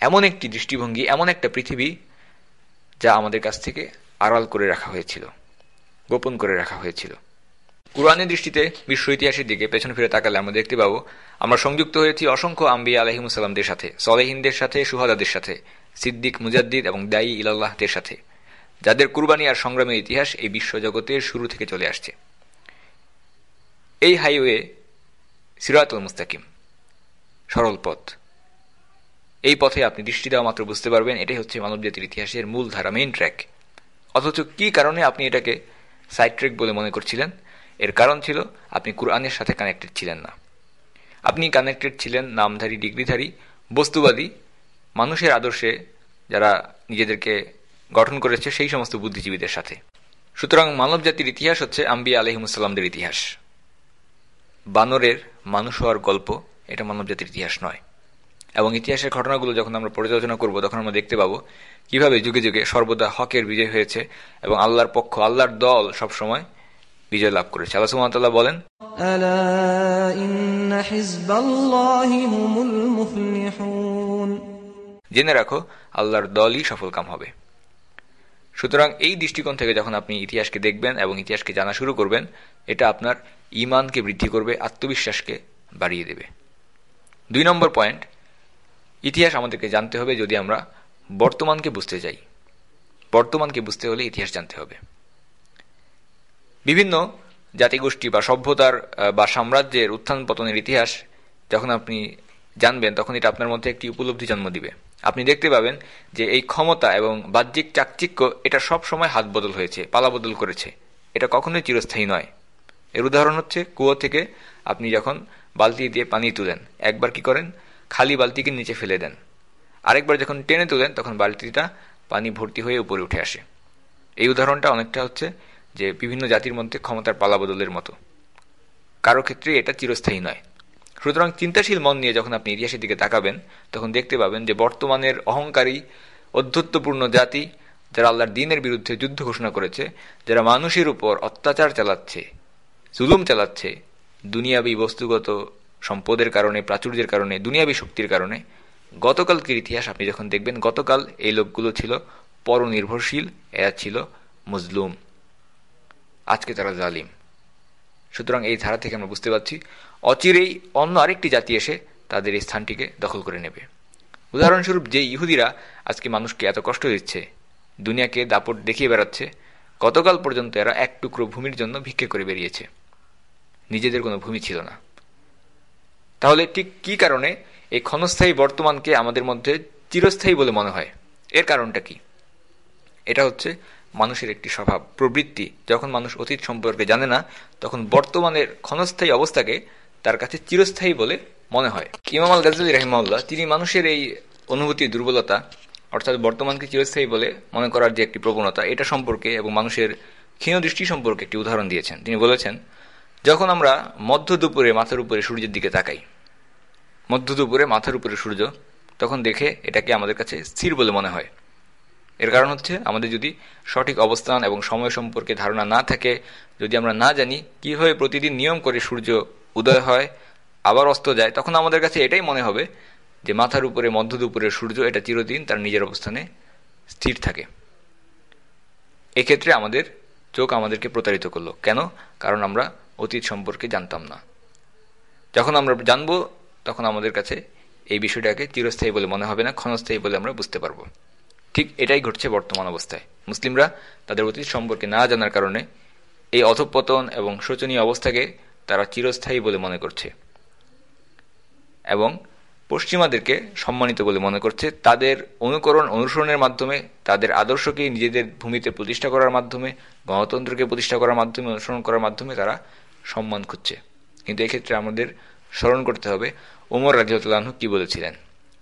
এমন একটি দৃষ্টিভঙ্গি, এমন একটা পৃথিবী যা আমাদের কাছ থেকে আড়াল করে রাখা হয়েছিল, গোপন করে রাখা হয়েছিল। কোরআনের দৃষ্টিতে বিশ্ব ইতিহাসের দিকে পেছন ফিরে তাকালে আমরা দেখতে পাবো, আমরা সংযুক্ত হয়েছি অসংখ্য আম্বিয়া আলহিমুসাল্লামদের সাথে, সলেহিনদের সাথে, সুহাদাদের সাথে, সিদ্দিক, মুজাদ্দিদ এবং দায়ী ইলাল্লাহদের সাথে, যাদের কুরবানি আর সংগ্রামের ইতিহাস এই বিশ্বজগতের শুরু থেকে চলে আসছে। এই হাইওয়ে সিরাতুল মুস্তাকিম, সরল পথ। এই পথে আপনি দৃষ্টি দেওয়া মাত্র বুঝতে পারবেন, এটাই হচ্ছে মানবজাতির ইতিহাসের মূল ধারা মেইন ট্র্যাক অথচ কি কারণে আপনি এটাকে সাইড ট্র্যাক বলে মনে করছিলেন? এর কারণ ছিল আপনি কুরআনের সাথে কানেক্টেড ছিলেন না। আপনি কানেক্টেড ছিলেন নামধারী, ডিগ্রিধারী, বস্তুবাদী, মানুষের আদর্শে যারা নিজেদেরকে গঠন করেছে সেই সমস্ত বুদ্ধিজীবীদের সাথে। সুতরাং মানব জাতির ইতিহাস হচ্ছে আম্বিয়া আলহিমুসাল্লামদের ইতিহাস। বানরের মানুষ হওয়ার গল্প এটা মানব জাতির ইতিহাস নয়। এবং ইতিহাসের ঘটনাগুলো যখন আমরা পর্যালোচনা করব, তখন আমরা দেখতে পাবো কীভাবে যুগে যুগে সর্বদা হকের বিজয় হয়েছে এবং আল্লাহর পক্ষ, আল্লাহর দল সবসময় বিজয় লাভ করেছে। আল্লাহ সুমতাল্লাহ বলেন জেনে রাখো আল্লাহর দলই সফল কাম হবে। সুতরাং এই দৃষ্টিকোণ থেকে যখন আপনি ইতিহাসকে দেখবেন এবং ইতিহাসকে জানা শুরু করবেন এটা আপনার ইমানকে বৃদ্ধি করবে আত্মবিশ্বাসকে বাড়িয়ে দেবে। দুই নম্বর পয়েন্ট ইতিহাস আমাদেরকে জানতে হবে যদি আমরা বর্তমানকে বুঝতে চাই। বর্তমানকে বুঝতে হলে ইতিহাস জানতে হবে। বিভিন্ন জাতিগোষ্ঠী বা সভ্যতার বা সাম্রাজ্যের উত্থান পতনের ইতিহাস যখন আপনি জানবেন, তখন এটা আপনার মধ্যে একটি উপলব্ধি জন্ম দিবে। আপনি দেখতে পাবেন যে এই ক্ষমতা এবং বাহ্যিক চাকচিক্য এটা সব সময় হাত বদল হয়েছে, পালা বদল করেছে। এটা কখনোই চিরস্থায়ী নয়। এর উদাহরণ হচ্ছে কুয়ো থেকে আপনি যখন বালতি দিয়ে পানি তুলেন, একবার কি করেন? খালি বালতিকে নিচে ফেলে দেন। আরেকবার যখন টেনে তুলেন, তখন বালতিটা পানি ভর্তি হয়ে উপরে উঠে আসে। এই উদাহরণটা অনেকটা হচ্ছে যে বিভিন্ন জাতির মধ্যে ক্ষমতার পালাবদলের মতো। কারও ক্ষেত্রে এটা চিরস্থায়ী নয়। সুতরাং চিন্তাশীল মন নিয়ে যখন আপনি ইতিহাসের দিকে তাকাবেন, তখন দেখতে পাবেন যে বর্তমানের অহংকারী, অধ্যত্বপূর্ণ জাতি, যারা আল্লাহর দিনের বিরুদ্ধে যুদ্ধ ঘোষণা করেছে, যারা মানুষের উপর অত্যাচার চালাচ্ছে, জুলুম চালাচ্ছে, দুনিয়াবি বস্তুগত সম্পদের কারণে, প্রাচুর্যের কারণে, দুনিয়াবি শক্তির কারণে, গতকালকের ইতিহাস আপনি যখন দেখবেন, গতকাল এই লোকগুলো ছিল পরনির্ভরশীল, এরা ছিল মজলুম। আজকে তারা জালিম। সুতরাং এই ধারা থেকে আমরা বুঝতে পারছি, অচিরেই অন্য আরেকটি জাতি এসে তাদের এই স্থানটিকে দখল করে নেবে। উদাহরণস্বরূপ যে ইহুদিরা আজকে মানুষকে এত কষ্ট দিচ্ছে, দুনিয়াকে দাপট দেখিয়ে বেড়াচ্ছে, গতকাল পর্যন্ত এরা এক টুকরো ভূমির জন্য ভিক্ষে করে বেরিয়েছে। নিজেদের কোনো ভূমি ছিল না। তাহলে ঠিক কি কারণে এই ক্ষণস্থায়ী বর্তমানকে আমাদের মধ্যে চিরস্থায়ী বলে মনে হয়? এর কারণটা কি? এটা হচ্ছে মানুষের একটি স্বভাব। প্রবৃত্তি, যখন মানুষ অতীত সম্পর্কে জানে না, তখন বর্তমানের ক্ষণস্থায়ী অবস্থাকে তার কাছে চিরস্থায়ী বলে মনে হয়। ইমাম আল গাজী রাহিমাউল্লাহ তিনি মানুষের এই অনুভূতির দুর্বলতা, অর্থাৎ বর্তমানকে চিরস্থায়ী বলে মনে করার যে একটি প্রবণতা, এটা সম্পর্কে এবং মানুষের ক্ষীণ দৃষ্টি সম্পর্কে একটি উদাহরণ দিয়েছেন। তিনি বলেছেন, যখন আমরা মধ্য দুপুরে মাথার উপরে সূর্যের দিকে তাকাই, মধ্য দুপুরে মাথার উপরে সূর্য, তখন দেখে এটাকে আমাদের কাছে স্থির বলে মনে হয়। এর কারণ হচ্ছে আমাদের যদি সঠিক অবস্থান এবং সময় সম্পর্কে ধারণা না থাকে, যদি আমরা না জানি কীভাবে প্রতিদিন নিয়ম করে সূর্য উদয় হয়, আবার অস্ত যায়, তখন আমাদের কাছে এটাই মনে হবে যে মাথার উপরে মধ্য দুপুরের সূর্য এটা চিরদিন তার নিজের অবস্থানে স্থির থাকে। এক্ষেত্রে আমাদের চোখ আমাদেরকে প্রতারিত করল। কেন? কারণ আমরা অতীত সম্পর্কে জানতাম না। যখন আমরা জানব, তখন আমাদের কাছে এই বিষয়টাকে চিরস্থায়ী বলে মনে হবে না, ক্ষণস্থায়ী বলে আমরা বুঝতে পারব। ঠিক এটাই ঘটছে বর্তমান অবস্থায়। মুসলিমরা তাদের অতীত সম্পর্কে না জানার কারণে এই অধপতন এবং শোচনীয় অবস্থাকে তারা চিরস্থায়ী বলে মনে করছে এবং পশ্চিমাদেরকে সম্মানিত বলে মনে করছে। তাদের অনুকরণ অনুসরণের মাধ্যমে, তাদের আদর্শকে নিজেদের ভূমিতে প্রতিষ্ঠা করার মাধ্যমে, গণতন্ত্রকে প্রতিষ্ঠা করার মাধ্যমে, অনুসরণ করার মাধ্যমে তারা সম্মান খুঁজছে। কিন্তু এক্ষেত্রে আমাদের স্মরণ করতে হবে, ওমর রাজিউল্লাহ কি বলেছিলেন?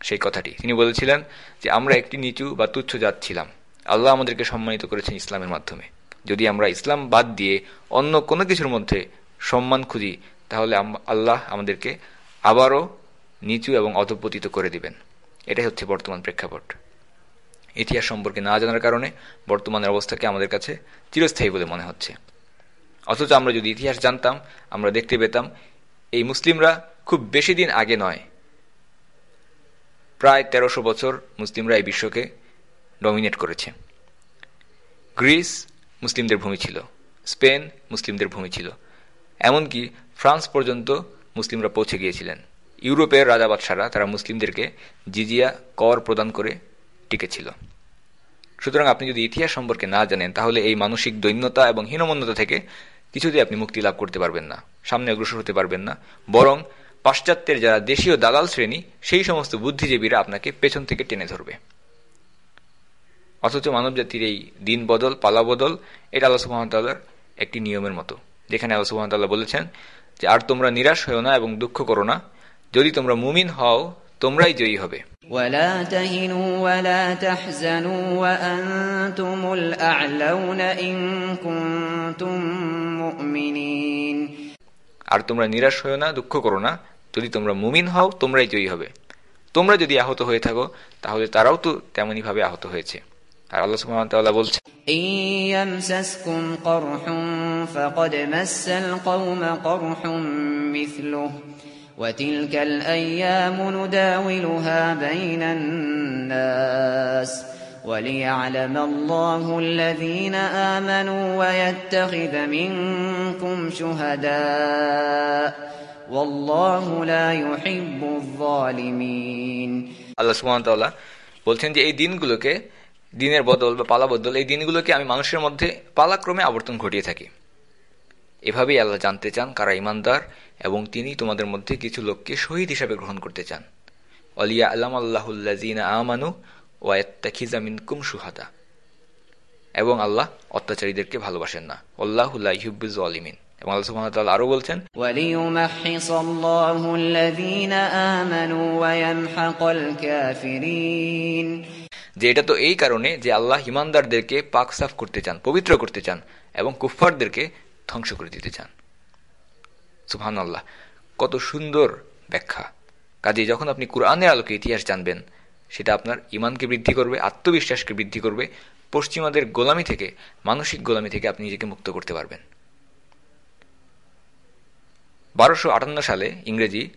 সেই কথাটি। তিনি বলেছিলেন যে, আমরা একটি নিচু বা তুচ্ছ জাত ছিলাম। আল্লাহ আমাদেরকে সম্মানিত করেছেন ইসলামের মাধ্যমে। যদি আমরা ইসলাম বাদ দিয়ে অন্য কোনো কিছুর মধ্যে সম্মান খুঁজি, তাহলে আল্লাহ আমাদেরকে আবারও নিচু এবং অধপতিত করে দিবেন। এটাই হচ্ছে বর্তমান প্রেক্ষাপট। ইতিহাস সম্পর্কে না জানার কারণে বর্তমানের অবস্থাকে আমাদের কাছে চিরস্থায়ী বলে মনে হচ্ছে। অথচ আমরা যদি ইতিহাস জানতাম, আমরা দেখতে পেতাম, এই মুসলিমরা খুব বেশি দিন আগে নয় প্রায় তেরোশো বছর মুসলিমরা এই বিশ্বকে ডমিনেট করেছে। গ্রিস মুসলিমদের ভূমি ছিল, স্পেন মুসলিমদের ভূমি ছিল। এমনকি ফ্রান্স পর্যন্ত মুসলিমরা পৌঁছে গিয়েছিলেন। ইউরোপের রাজা বাদশারা তারা মুসলিমদেরকে জিজিয়া কর প্রদান করে টিকেছিল। সুতরাং আপনি যদি ইতিহাস সম্পর্কে না জানেন, তাহলে এই মানসিক দৈন্যতা এবং হীনমন্যতা থেকে কিছুতেই আপনি মুক্তি লাভ করতে পারবেন না, সামনে অগ্রসর হতে পারবেন না। বরং পাশ্চাত্যের যারা দেশীয় দালাল শ্রেণী সেই সমস্ত বুদ্ধিজীবীরা আপনাকে পেছন থেকে টেনে ধরবে অথচ মানবজাতির এই দিন বদল পালা বদল এটা আল্লাহ সুহামতাল্লাহর একটি নিয়মের মতো যেখানে আল্লাহ সুহামতাল্লাহ বলেছেন যে আর তোমরা নিরাশ হও না এবং দুঃখ করো না যদি তোমরা মুমিন হও তোমরাই জয়ী হবে ولا تهنوا ولا تحزنوا وأنتم الأعلون إن كنتم مؤمنين আর তোমরা নিরাশ হও না দুঃখ করো না যদি তোমরা মুমিন হও তোমরাই জয়ী হবে তোমরা যদি আহত হয়ে থাকো তাহলে তারাও তো তেমনই ভাবে আহত হয়েছে আর আল্লাহ সুবহানাহু ওয়া তাআলা বলছেন إن يمسسكم قرح فقد مس القوم قرح مثله وتلك الأيام نداولها بين الناس وليعلم الله الذين آمنوا ويتخذ منكم شهداء والله لا يحب الظالمين আল্লাহ সুবহানাহু ওয়া তাআলা বলছেন যে এই দিনগুলোকে দিনের বদল বা পালা বদল এই দিনগুলোকে আমি মানুষের মধ্যে পালাক্রমে আবর্তন ঘটিয়ে থাকি এভাবেই আল্লাহ জানতে চান কারা ইমানদার এবং তিনি তোমাদের মধ্যে কিছু লোককে শহীদ হিসাবে গ্রহণ করতে চান অলিয়া আল্লাম আল্লাহুল্লাজিনা আমানু ওয়ায়ত্তাখিজামিনকুম সুহাদা এবং আল্লাহ অত্যাচারীদেরকে ভালোবাসেন না। আল্লাহুল্লাহ আলিমিন এবং আল্লাহ সুবহানাহু আরও বলছেন যে এটা তো এই কারণে যে আল্লাহ হিমানদারদেরকে পাক সাফ করতে চান পবিত্র করতে চান এবং কুফফারদেরকে ধ্বংস করে দিতে চান। সুবহান আল্লাহ কত সুন্দর ব্যাখ্যা। কাজে যখন আপনি কোরআনের আলোকে ইতিহাস জানবেন সেটা আপনার ইমানকে বৃদ্ধি করবে, আত্মবিশ্বাসকে বৃদ্ধি করবে, পশ্চিমাদের গোলামি থেকে, মানসিক গোলামি থেকে আপনি নিজেকে মুক্ত করতে পারবেন। বারোশো আটান্ন সালে ইংরেজি,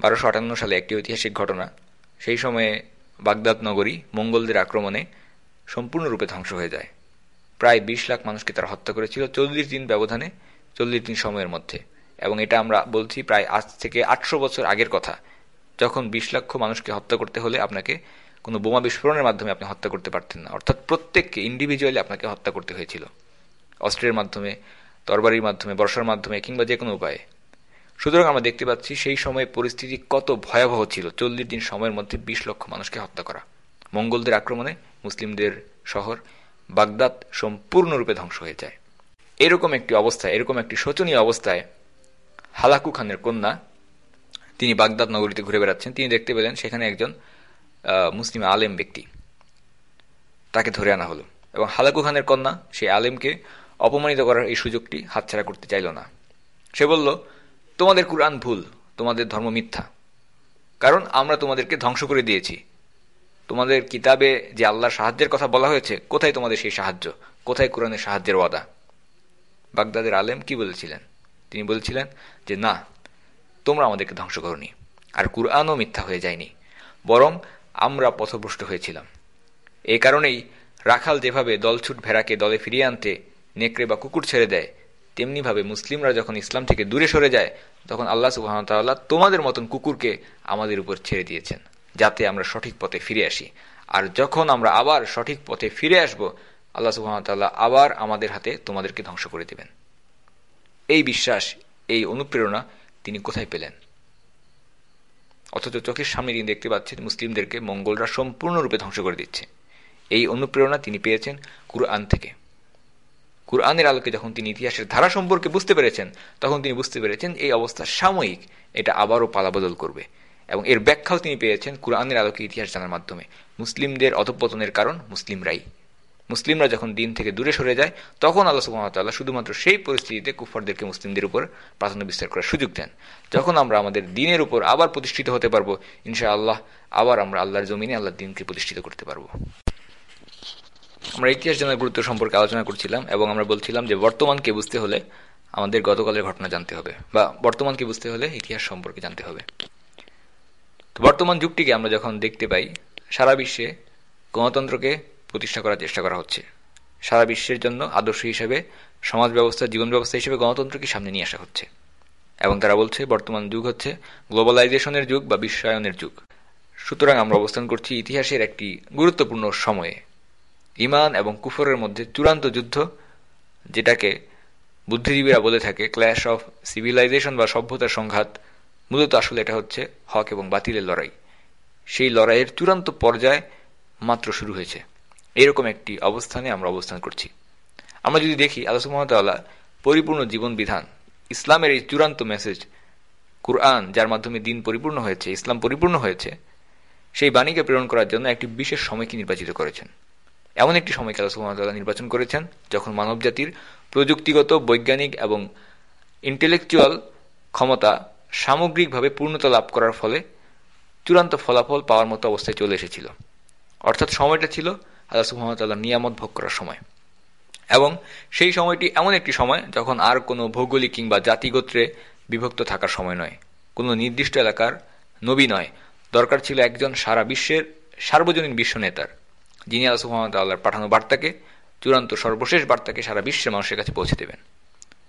বারোশো আটান্ন সালে একটি ঐতিহাসিক ঘটনা, সেই সময়ে বাগদাদ নগরী মঙ্গলদের আক্রমণে সম্পূর্ণরূপে ধ্বংস হয়ে যায়। প্রায় বিশ লাখ মানুষকে তারা হত্যা করেছিল চল্লিশ দিন ব্যবধানে, চল্লিশ দিন সময়ের মধ্যে। এবং এটা আমরা বলছি প্রায় আজ থেকে আটশো বছর আগের কথা। যখন বিশ লক্ষ মানুষকে হত্যা করতে হলে আপনাকে কোনো বোমা বিস্ফোরণের মাধ্যমে আপনি হত্যা করতে পারতেন না। অর্থাৎ প্রত্যেককে ইন্ডিভিজুয়ালি আপনাকে হত্যা করতে হয়েছিল। অস্ত্রের মাধ্যমে, তরবারির মাধ্যমে, বর্ষার মাধ্যমে, কিংবা যে কোনো উপায়ে। সুতরাং আমরা দেখতে পাচ্ছি সেই সময়ে পরিস্থিতি কত ভয়াবহ ছিল। চল্লিশ দিন সময়ের মধ্যে বিশ লক্ষ মানুষকে হত্যা করা। মঙ্গলদের আক্রমণে মুসলিমদের শহর বাগদাদ সম্পূর্ণরূপে ধ্বংস হয়ে যায়। এরকম একটি অবস্থায়, এরকম একটি শোচনীয় অবস্থায় হালাকু খানের কন্যা তিনি বাগদাদ নগরীতে ঘুরে বেড়াচ্ছেন। তিনি দেখতে পেলেন সেখানে একজন মুসলিম আলেম ব্যক্তি। তাকে ধরে আনা হলো। এবং হালাকু খানের কন্যা সেই আলেমকে অপমানিত করার এই সুযোগটি হাতছাড়া করতে চাইল না। সে বলল, তোমাদের কুরআন ভুল, তোমাদের ধর্ম মিথ্যা। কারণ আমরা তোমাদেরকে ধ্বংস করে দিয়েছি। তোমাদের কিতাবে যে আল্লাহর সাহায্যের কথা বলা হয়েছে, কোথায় তোমাদের সেই সাহায্য? কোথায় কোরআনের সাহায্যের ওয়াদা? বাগদাদের আলেম কি বলেছিলেন? তিনি বলছিলেন যে, না তোমরা আমাদেরকে ধ্বংস করনি, আর কুরআনও মিথ্যা হয়ে যায়নি, বরং আমরা পথভ্রষ্ট হয়েছিলাম। এ কারণেই রাখাল যেভাবে দলছুট ভেড়াকে দলে ফিরিয়ে আনতে, নেকড়ে বা কুকুর ছেড়ে দেয়, তেমনিভাবে মুসলিমরা যখন ইসলাম থেকে দূরে সরে যায়, তখন আল্লাহ সুবাহতাল্লাহ তোমাদের মতন কুকুরকে আমাদের উপর ছেড়ে দিয়েছেন, যাতে আমরা সঠিক পথে ফিরে আসি। আর যখন আমরা আবার সঠিক পথে ফিরে আসব, আল্লাহ সুবাহতাল্লাহ আবার আমাদের হাতে তোমাদেরকে ধ্বংস করে দেবেন। এই বিশ্বাস, এই অনুপ্রেরণা তিনি কোথায় পেলেন? অথচ চোখের সামনে তিনি দেখতে পাচ্ছেন মুসলিমদেরকে মঙ্গলরা সম্পূর্ণরূপে ধ্বংস করে দিচ্ছে। এই অনুপ্রেরণা তিনি পেয়েছেন কুরআন থেকে। কুরআনের আলোকে যখন তিনি ইতিহাসের ধারা সম্পর্কে বুঝতে পেরেছেন, তখন তিনি বুঝতে পেরেছেন এই অবস্থা সাময়িক, এটা আবারও পালাবদল করবে। এবং এর ব্যাখ্যাও তিনি পেয়েছেন কুরআনের আলোকে ইতিহাস জানার মাধ্যমে। মুসলিমদের অধপতনের কারণ মুসলিমরাই। মুসলিমরা যখন দিন থেকে দূরে সরে যায়, তখন আল্লাহ সুহামতাল্লাহ শুধুমাত্র সেই পরিস্থিতিতে কুফারদেরকে মুসলিমদের উপর প্রাধান্য বিস্তার করার সুযোগ দেন। যখন আমরা আমাদের দিনের উপর আবার প্রতিষ্ঠিত হতে পারব ইনশা আল্লাহ আবার আমরা আল্লাহর জমিনে আল্লাহর দিনকে প্রতিষ্ঠিত করতে পারব। আমরা ইতিহাস জানার গুরুত্ব সম্পর্কে আলোচনা করছিলাম এবং আমরা বলছিলাম যে বর্তমানকে বুঝতে হলে আমাদের গতকালের ঘটনা জানতে হবে বা বর্তমানকে বুঝতে হলে ইতিহাস সম্পর্কে জানতে হবে। তো বর্তমান যুগটিকে আমরা যখন দেখতে পাই, সারা বিশ্বে গণতন্ত্রকে প্রতিষ্ঠা করার চেষ্টা করা হচ্ছে। সারা বিশ্বের জন্য আদর্শ হিসেবে সমাজ ব্যবস্থা জীবন ব্যবস্থা হিসেবে গণতন্ত্রকে সামনে নিয়ে আসা হচ্ছে। এবং তারা বলছে, বর্তমান যুগ হচ্ছে গ্লোবালাইজেশনের যুগ বা বিশ্বায়নের যুগ। সুতরাং আমরা অবস্থান করছি ইতিহাসের একটি গুরুত্বপূর্ণ সময়ে। ইমান এবং কুফরের মধ্যে চূড়ান্ত যুদ্ধ, যেটাকে বুদ্ধিজীবীরা বলে থাকে, ক্ল্যাশ অফ সিভিলাইজেশন বা সভ্যতার সংঘাত। মূলত আসলে এটা হচ্ছে হক এবং বাতিলের লড়াই। সেই লড়াইয়ের চূড়ান্ত পর্যায় মাত্র শুরু হয়েছে। এরকম একটি অবস্থানে আমরা অবস্থান করছি। আমরা যদি দেখি, আল্লাহ মহামতাল্লাহ পরিপূর্ণ জীবন বিধান, ইসলামের এই চূড়ান্ত মেসেজ কুরআন, যার মাধ্যমে দিন পরিপূর্ণ হয়েছে, ইসলাম পরিপূর্ণ হয়েছে, সেই বাণীকে প্রেরণ করার জন্য একটি বিশেষ সময়কে নির্বাচিত করেছেন। এমন একটি সময়কে আল্লাহ সুহামতাল্লাহ নির্বাচন করেছেন, যখন মানব জাতির প্রযুক্তিগত, বৈজ্ঞানিক এবং ইন্টেলেকচুয়াল ক্ষমতা সামগ্রিকভাবে পূর্ণতা লাভ করার ফলে চূড়ান্ত ফলাফল পাওয়ার মতো অবস্থায় চলে এসেছিল। অর্থাৎ সময়টা ছিল আল্লাহ সুহামতাল্লাহ নিয়ামত ভোগ করার সময়। এবং সেই সময়টি এমন একটি সময় যখন আর কোনো ভৌগোলিক কিংবা জাতিগোত্রে বিভক্ত থাকার সময় নয়। কোনো নির্দিষ্ট এলাকার নবী নয়। দরকার ছিল একজন সারা বিশ্বের সার্বজনীন বিশ্ব নেতার, যিনি আল্লাহ সুহামতাল্লাহর পাঠানো বার্তাকে, চূড়ান্ত সর্বশেষ বার্তাকে সারা বিশ্বের মানুষের কাছে পৌঁছে দেবেন।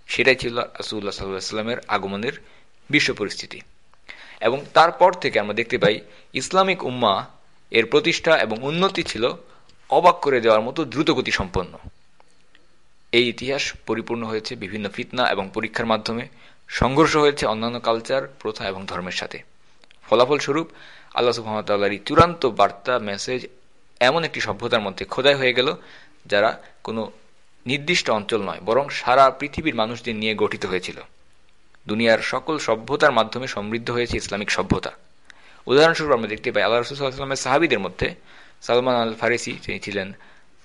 সেটাই ছিল রাসুল্লাহ সাল্লাহামের আগমনের বিশ্ব পরিস্থিতি। এবং তারপর থেকে আমরা দেখতে পাই, ইসলামিক উম্মা এর প্রতিষ্ঠা এবং উন্নতি ছিল অবাক করে দেওয়ার মতো দ্রুতগতি সম্পন্ন। এই ইতিহাস পরিপূর্ণ হয়েছে বিভিন্ন ফিতনা এবং পরীক্ষার মাধ্যমে। সংঘর্ষ হয়েছে অন্যান্য কালচার প্রথা এবং ধর্মের সাথে। ফলাফলস্বরূপ, আল্লাহ সুহামতাল্লাহর চূড়ান্ত বার্তা মেসেজ এমন একটি সভ্যতার মধ্যে খোদাই হয়ে গেল, যারা কোনো নির্দিষ্ট অঞ্চল নয়, বরং সারা পৃথিবীর মানুষদের নিয়ে গঠিত হয়েছিল। দুনিয়ার সকল সভ্যতার মাধ্যমে সমৃদ্ধ হয়েছে ইসলামিক সভ্যতা। উদাহরণস্বরূপ আমরা দেখতে পাই, আল্লাহ রসুল্লাহামের সাহাবিদের মধ্যে সালমান আল ফারিসি তিনি ছিলেন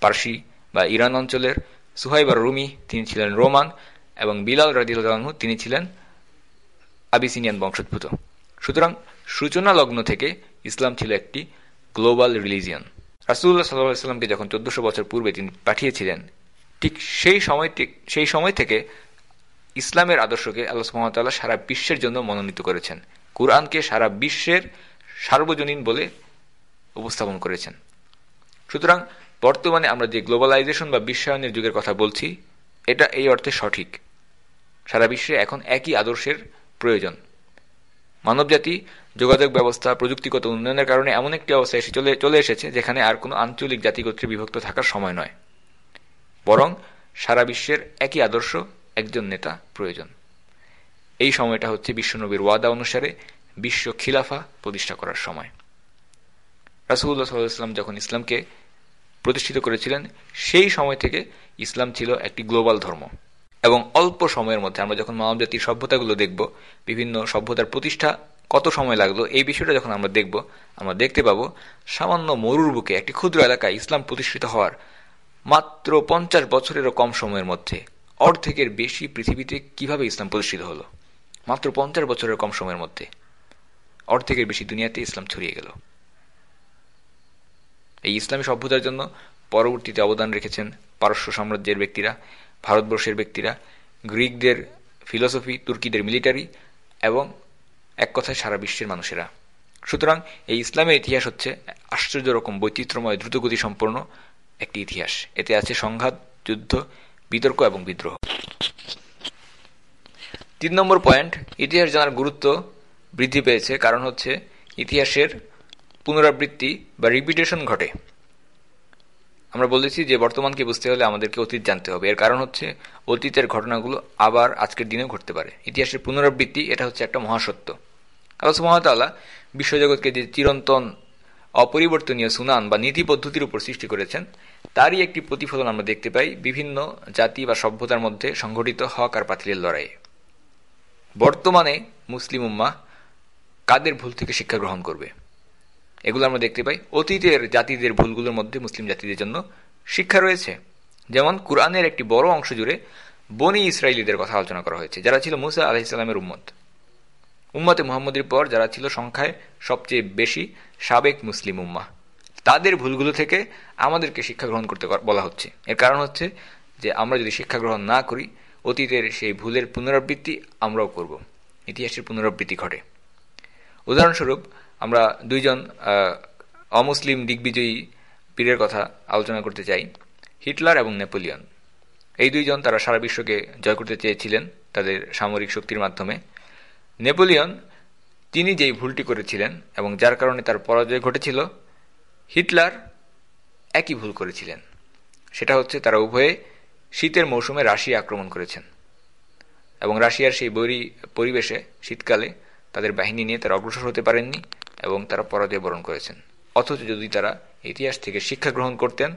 পার্সি বা ইরান অঞ্চলের সুহাইবার রুমি তিনি ছিলেন রোমান এবং বিলাল রাজিউল্লাহু তিনি ছিলেন আবিসিনিয়ান বংশোদ্ভূত। সুতরাং সূচনা লগ্ন থেকে ইসলাম ছিল একটি গ্লোবাল রিলিজিয়ান। রাসুল্লাহ সাল্লাহামকে যখন চোদ্দশো বছর পূর্বে তিনি পাঠিয়েছিলেন, ঠিক সেই সময় সেই সময় থেকে ইসলামের আদর্শকে আল্লাহ সুহামতাল্লাহ সারা বিশ্বের জন্য মনোনীত করেছেন। কুরআনকে সারা বিশ্বের সার্বজনীন বলে উপস্থাপন করেছেন। সুতরাং বর্তমানে আমরা যে গ্লোবালাইজেশন বা বিশ্বায়নের যুগের কথা বলছি, এটা এই অর্থে সঠিক। সারা বিশ্বে এখন একই আদর্শের প্রয়োজন। মানবজাতি, যোগাযোগ ব্যবস্থা, প্রযুক্তিগত উন্নয়নের কারণে এমন একটি অবস্থা এসে চলে চলে এসেছে যেখানে আর কোনো আঞ্চলিক জাতিগোত্রে বিভক্ত থাকার সময় নয়। বরং সারা বিশ্বের একই আদর্শ, একজন নেতা প্রয়োজন। এই সময়টা হচ্ছে বিশ্বনবীর ওয়াদা অনুসারে বিশ্ব খিলাফা প্রতিষ্ঠা করার সময়। রাসুল্লাহ সাল্লাম যখন ইসলামকে প্রতিষ্ঠিত করেছিলেন, সেই সময় থেকে ইসলাম ছিল একটি গ্লোবাল ধর্ম। এবং অল্প সময়ের মধ্যে আমরা যখন মানবজাতির সভ্যতাগুলো দেখব, বিভিন্ন সভ্যতার প্রতিষ্ঠা কত সময় লাগল, এই বিষয়টা যখন আমরা দেখব, আমরা দেখতে পাবো, সামান্য মরুর বুকে একটি ক্ষুদ্র এলাকায় ইসলাম প্রতিষ্ঠিত হওয়ার মাত্র পঞ্চাশ বছরেরও কম সময়ের মধ্যে অর্ধেকের বেশি পৃথিবীতে কীভাবে ইসলাম প্রতিষ্ঠিত হলো? মাত্র পঞ্চাশ বছরের কম সময়ের মধ্যে অর্ধেকের বেশি দুনিয়াতে ইসলাম ছড়িয়ে গেল। এই ইসলামী সভ্যতার জন্য পরবর্তীতে অবদান রেখেছেন পারস্য সাম্রাজ্যের ব্যক্তিরা, ভারতবর্ষের ব্যক্তিরা, গ্রিকদের ফিলসফি, তুর্কিদের মিলিটারি এবং এক কথায় সারা বিশ্বের মানুষেরা। সুতরাং এই ইসলামের ইতিহাস হচ্ছে আশ্চর্য রকম বৈচিত্র্যময় দ্রুতগতি সম্পন্ন একটি ইতিহাস। এতে আছে সংঘাত, যুদ্ধ, বিতর্ক এবং বিদ্রোহ। তিন নম্বর পয়েন্ট, ইতিহাস জানার গুরুত্ব বৃদ্ধি পেয়েছে। কারণ হচ্ছে ইতিহাসের পুনরাবৃত্তি বা রিপিটেশন ঘটে। আমরা বলেছি যে বর্তমানকে বুঝতে হলে আমাদেরকে অতীত জানতে হবে। এর কারণ হচ্ছে অতীতের ঘটনাগুলো আবার আজকের দিনেও ঘটতে পারে। ইতিহাসের পুনরাবৃত্তি, এটা হচ্ছে একটা মহাসত্য। আল্লাহ মহাতালা বিশ্বজগৎকে যে চিরন্তন অপরিবর্তনীয় সুনান বা নীতি পদ্ধতির উপর সৃষ্টি করেছেন, তারই একটি প্রতিফলন আমরা দেখতে পাই বিভিন্ন জাতি বা সভ্যতার মধ্যে সংঘটিত হক আর পাতিলের লড়াইয়ে। বর্তমানে মুসলিম উম্মা কাদের ভুল থেকে শিক্ষা গ্রহণ করবে? এগুলো আমরা দেখতে পাই। অতীতের জাতিদের ভুলগুলোর মধ্যে মুসলিম জাতিদের জন্য শিক্ষা রয়েছে। যেমন কুরআনের একটি বড় অংশ জুড়ে বনি ইসরায়েলিদের কথা আলোচনা করা হয়েছে, যারা ছিল মুসা আলাহিসাল্লামের উম্মত। উম্মতে মোহাম্মদের পর যারা ছিল সংখ্যায় সবচেয়ে বেশি সাবেক মুসলিম উম্মা। তাদের ভুলগুলো থেকে আমাদেরকে শিক্ষা গ্রহণ করতে বলা হচ্ছে। এর কারণ হচ্ছে যে আমরা যদি শিক্ষা গ্রহণ না করি, অতীতের সেই ভুলের পুনরাবৃত্তি আমরাও করব। ইতিহাসের পুনরাবৃত্তি ঘটে। উদাহরণস্বরূপ আমরা দুইজন অমুসলিম দিগ্বিজয়ী পীরের কথা আলোচনা করতে চাই, হিটলার এবং নেপোলিয়ন। এই দুইজন তারা সারা বিশ্বকে জয় করতে চেয়েছিলেন তাদের সামরিক শক্তির মাধ্যমে। নেপোলিয়ন, তিনি যেই ভুলটি করেছিলেন এবং যার কারণে তার পরাজয় ঘটেছিল, হিটলার একই ভুল করেছিলেন। সেটা হচ্ছে তারা উভয়ে শীতের মৌসুমে রাশিয়া আক্রমণ করেছেন এবং রাশিয়ার সেই বৈরী পরিবেশে শীতকালে তাদের বাহিনী নিয়ে তারা অগ্রসর হতে পারেননি। এবং তারা পরাজয় বরণ করেছেন। অথচ যদি তারা ইতিহাস থেকে শিক্ষা গ্রহণ করতেন,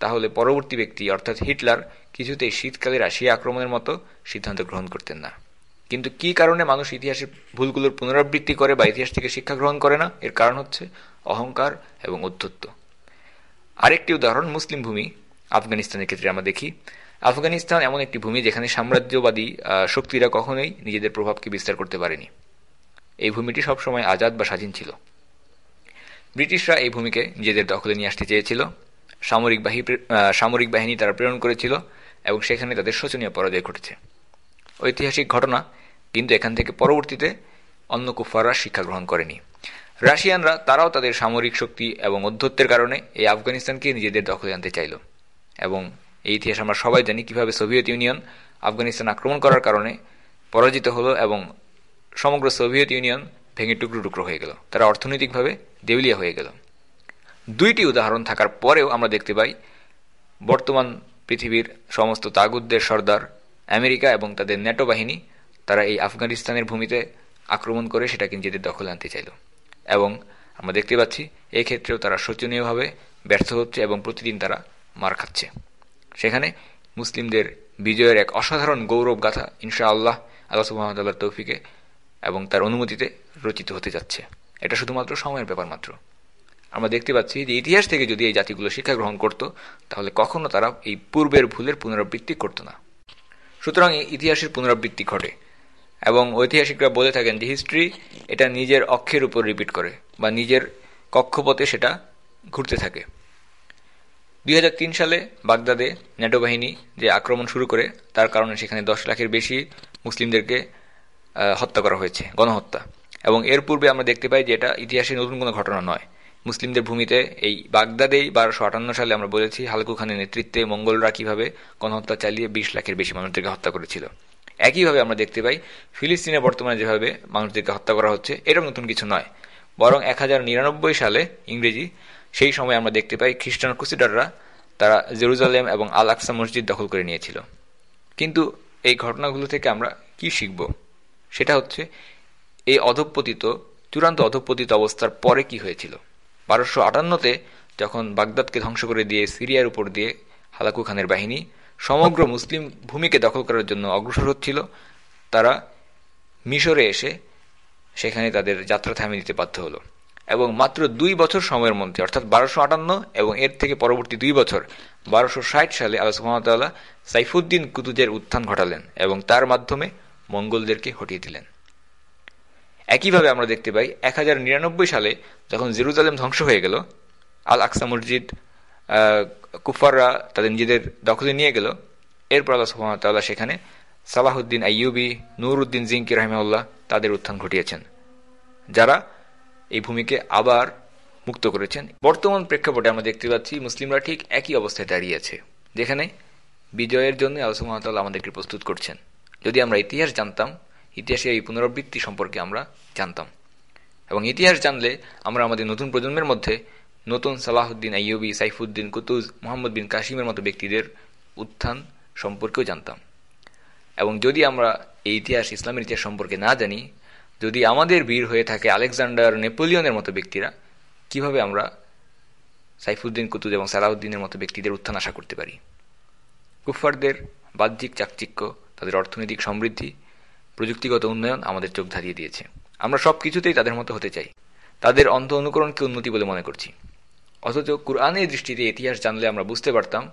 তাহলে পরবর্তী ব্যক্তি, অর্থাৎ হিটলার, কিছুতেই শীতকালে রাশিয়া আক্রমণের মতো সিদ্ধান্ত গ্রহণ করতেন না। কিন্তু কি কারণে মানুষ ইতিহাসের ভুলগুলোর পুনরাবৃত্তি করে বা ইতিহাস থেকে শিক্ষা গ্রহণ করে না? এর কারণ হচ্ছে অহংকার এবং অধ্যত্ব। আরেকটি উদাহরণ, মুসলিম ভূমি, আফগানিস্তানের ক্ষেত্রে আমরা দেখি। আফগানিস্তান এমন একটি ভূমি যেখানে সাম্রাজ্যবাদী শক্তিরা কখনোই নিজেদের প্রভাবকে বিস্তার করতে পারেনি। এই ভূমিটি সবসময় আজাদ বা স্বাধীন ছিল। ব্রিটিশরা এই ভূমিকে নিজেদের দখলে নিয়ে আসতে চেয়েছিল। সামরিক বাহিনী সামরিক বাহিনী তারা প্রেরণ করেছিল এবং সেখানে তাদের শোচনীয় পরাজয় ঘটেছে। ঐতিহাসিক ঘটনা কিন্তু এখান থেকে পরবর্তীতে অন্য কুফাররা শিক্ষা গ্রহণ করেনি। রাশিয়ানরা তারাও তাদের সামরিক শক্তি এবং অধ্যত্বের কারণে এই আফগানিস্তানকে নিজেদের দখলে আনতে চাইল এবং এই ইতিহাস আমরা সবাই জানি কীভাবে সোভিয়েত ইউনিয়ন আফগানিস্তান আক্রমণ করার কারণে পরাজিত হলো এবং সমগ্র সোভিয়েত ইউনিয়ন ভেঙে টুকরো টুকরো হয়ে গেল। তারা অর্থনৈতিকভাবে দেউলিয়া হয়ে গেল। দুইটি উদাহরণ থাকার পরেও আমরা দেখতে পাই, বর্তমান পৃথিবীর সমস্ত তাগুদদের সর্দার, আমেরিকা এবং তাদের ন্যাটো বাহিনী, তারা এই আফগানিস্তানের ভূমিতে আক্রমণ করে সেটাকে নিজেদের দখল আনতে চাইল। এবং আমরা দেখতে পাচ্ছি এই ক্ষেত্রেও তারা শোচনীয়ভাবে ব্যর্থ হচ্ছে এবং প্রতিদিন তারা মার খাচ্ছে। সেখানে মুসলিমদের বিজয়ের এক অসাধারণ গৌরব গাথা ইনশা আল্লাহ আল্লাহ সুহামতাল্লাহ তৌফিকে এবং তার অনুমতিতে রচিত হতে যাচ্ছে। এটা শুধুমাত্র সময়ের ব্যাপার মাত্র। আমরা দেখতে পাচ্ছি যে ইতিহাস থেকে যদি এই জাতিগুলো শিক্ষা গ্রহণ করত, তাহলে কখনো তারা এই পূর্বের ভুলের পুনরাবৃত্তি করত না। সুতরাং ইতিহাসের পুনরাবৃত্তি ঘটে এবং ঐতিহাসিকরা বলে থাকেন যে হিস্ট্রি এটা নিজের অক্ষের উপর রিপিট করে বা নিজের কক্ষপথে সেটা ঘুরতে থাকে। দুই হাজার তিন সালে বাগদাদে ন্যাটো বাহিনী যে আক্রমণ শুরু করে, তার কারণে সেখানে দশ লাখের বেশি মুসলিমদেরকে হত্যা করা হয়েছে, গণহত্যা। এবং এর পূর্বে আমরা দেখতে পাই যে এটা ইতিহাসে নতুন কোনো ঘটনা নয়। মুসলিমদের ভূমিতে এই বাগদাদেই বারোশো আটান্ন সালে আমরা বলেছি হালকু খানের নেতৃত্বে মঙ্গলরা কীভাবে গণহত্যা চালিয়ে বিশ লাখের বেশি মানুষদেরকে হত্যা করেছিল। একইভাবে আমরা দেখতে পাই ফিলিস্তিনে বর্তমানে যেভাবে মানুষদেরকে হত্যা করা হচ্ছে এরকম নতুন কিছু নয়। বরং এক হাজার নিরানব্বই সালে ইংরেজি, সেই সময় আমরা দেখতে পাই খ্রিস্টান ক্রুসিডাররা তারা জেরুজালেম এবং আল আকসা মসজিদ দখল করে নিয়েছিল। কিন্তু এই ঘটনাগুলো থেকে আমরা কি শিখব? সেটা হচ্ছে, এই অধঃপতিত, চূড়ান্ত অধঃপতিত অবস্থার পরে কি হয়েছিল? বারোশো আটান্নতে যখন বাগদাদকে ধ্বংস করে দিয়ে সিরিয়ার উপর দিয়ে হালাকু খানের বাহিনী সমগ্র মুসলিম ভূমিকে দখল করার জন্য অগ্রসর হচ্ছিল, তারা মিশরে এসে সেখানে তাদের যাত্রা থামিয়ে দিতে বাধ্য হলো। এবং মাত্র দুই বছর সময়ের মধ্যে, অর্থাৎ বারোশো আটান্ন এবং এর থেকে পরবর্তী দুই বছর, বারোশো ষাট সালে সুহামতাল্লাহ সাইফুদ্দিন কুতুজের উত্থান ঘটালেন এবং তার মাধ্যমে মঙ্গলদেরকে হটিয়ে দিলেন। একইভাবে আমরা দেখতে পাই এক হাজার নিরানব্বই সালে যখন জেরুজালেম ধ্বংস হয়ে গেল আল আকসা মসজিদ কুফাররা তাদের নিজেদের দখলে নিয়ে গেল। এরপর আল্লাহ সুহামতাল্লাহ সেখানে সালাহুদ্দিন আইয়ুবি, নুরুদ্দিন জিঙ্কি রহমাউল্লাহ তাদের উত্থান ঘটিয়েছেন, যারা এই ভূমিকে আবার মুক্ত করেছেন। বর্তমান প্রেক্ষাপটে আমরা দেখতে পাচ্ছি মুসলিমরা ঠিক একই অবস্থায় দাঁড়িয়েছে যেখানে বিজয়ের জন্য আল্লাহ মহাতাল আমাদেরকে প্রস্তুত করছেন। যদি আমরা ইতিহাস জানতাম, ইতিহাসে এই পুনরাবৃত্তি সম্পর্কে আমরা জানতাম। এবং ইতিহাস জানলে আমরা আমাদের নতুন প্রজন্মের মধ্যে নতুন সালাহুদ্দিন আইয়ুবি, সাইফুদ্দিন কুতুজ, মোহাম্মদ বিন কাশিমের মতো ব্যক্তিদের উত্থান সম্পর্কেও জানতাম। এবং যদি আমরা এই ইতিহাস, ইসলামের ইতিহাস সম্পর্কে না জানি, যদি আমাদের বীর হয়ে থাকে আলেকজান্ডার নেপোলিয়নের মতো ব্যক্তিরা, কীভাবে আমরা সাইফুদ্দিন কুতুজ এবং সালাউদ্দিনের মতো ব্যক্তিদের উত্থান আশা করতে পারি? কুফারদের বাহ্যিক চাকচিক্য তাদের অর্থনৈতিক সমৃদ্ধি, প্রযুক্তিগত উন্নয়ন আমাদের চোখ ধারিয়ে দিয়েছে। আমরা সব কিছুতেই তাদের মতো হতে চাই। তাদের অন্ত অনুকরণকে উন্নতি বলে মনে করছি। অথচ কুরআনের দৃষ্টিতে ইতিহাস জানলে আমরা বুঝতে পারতাম,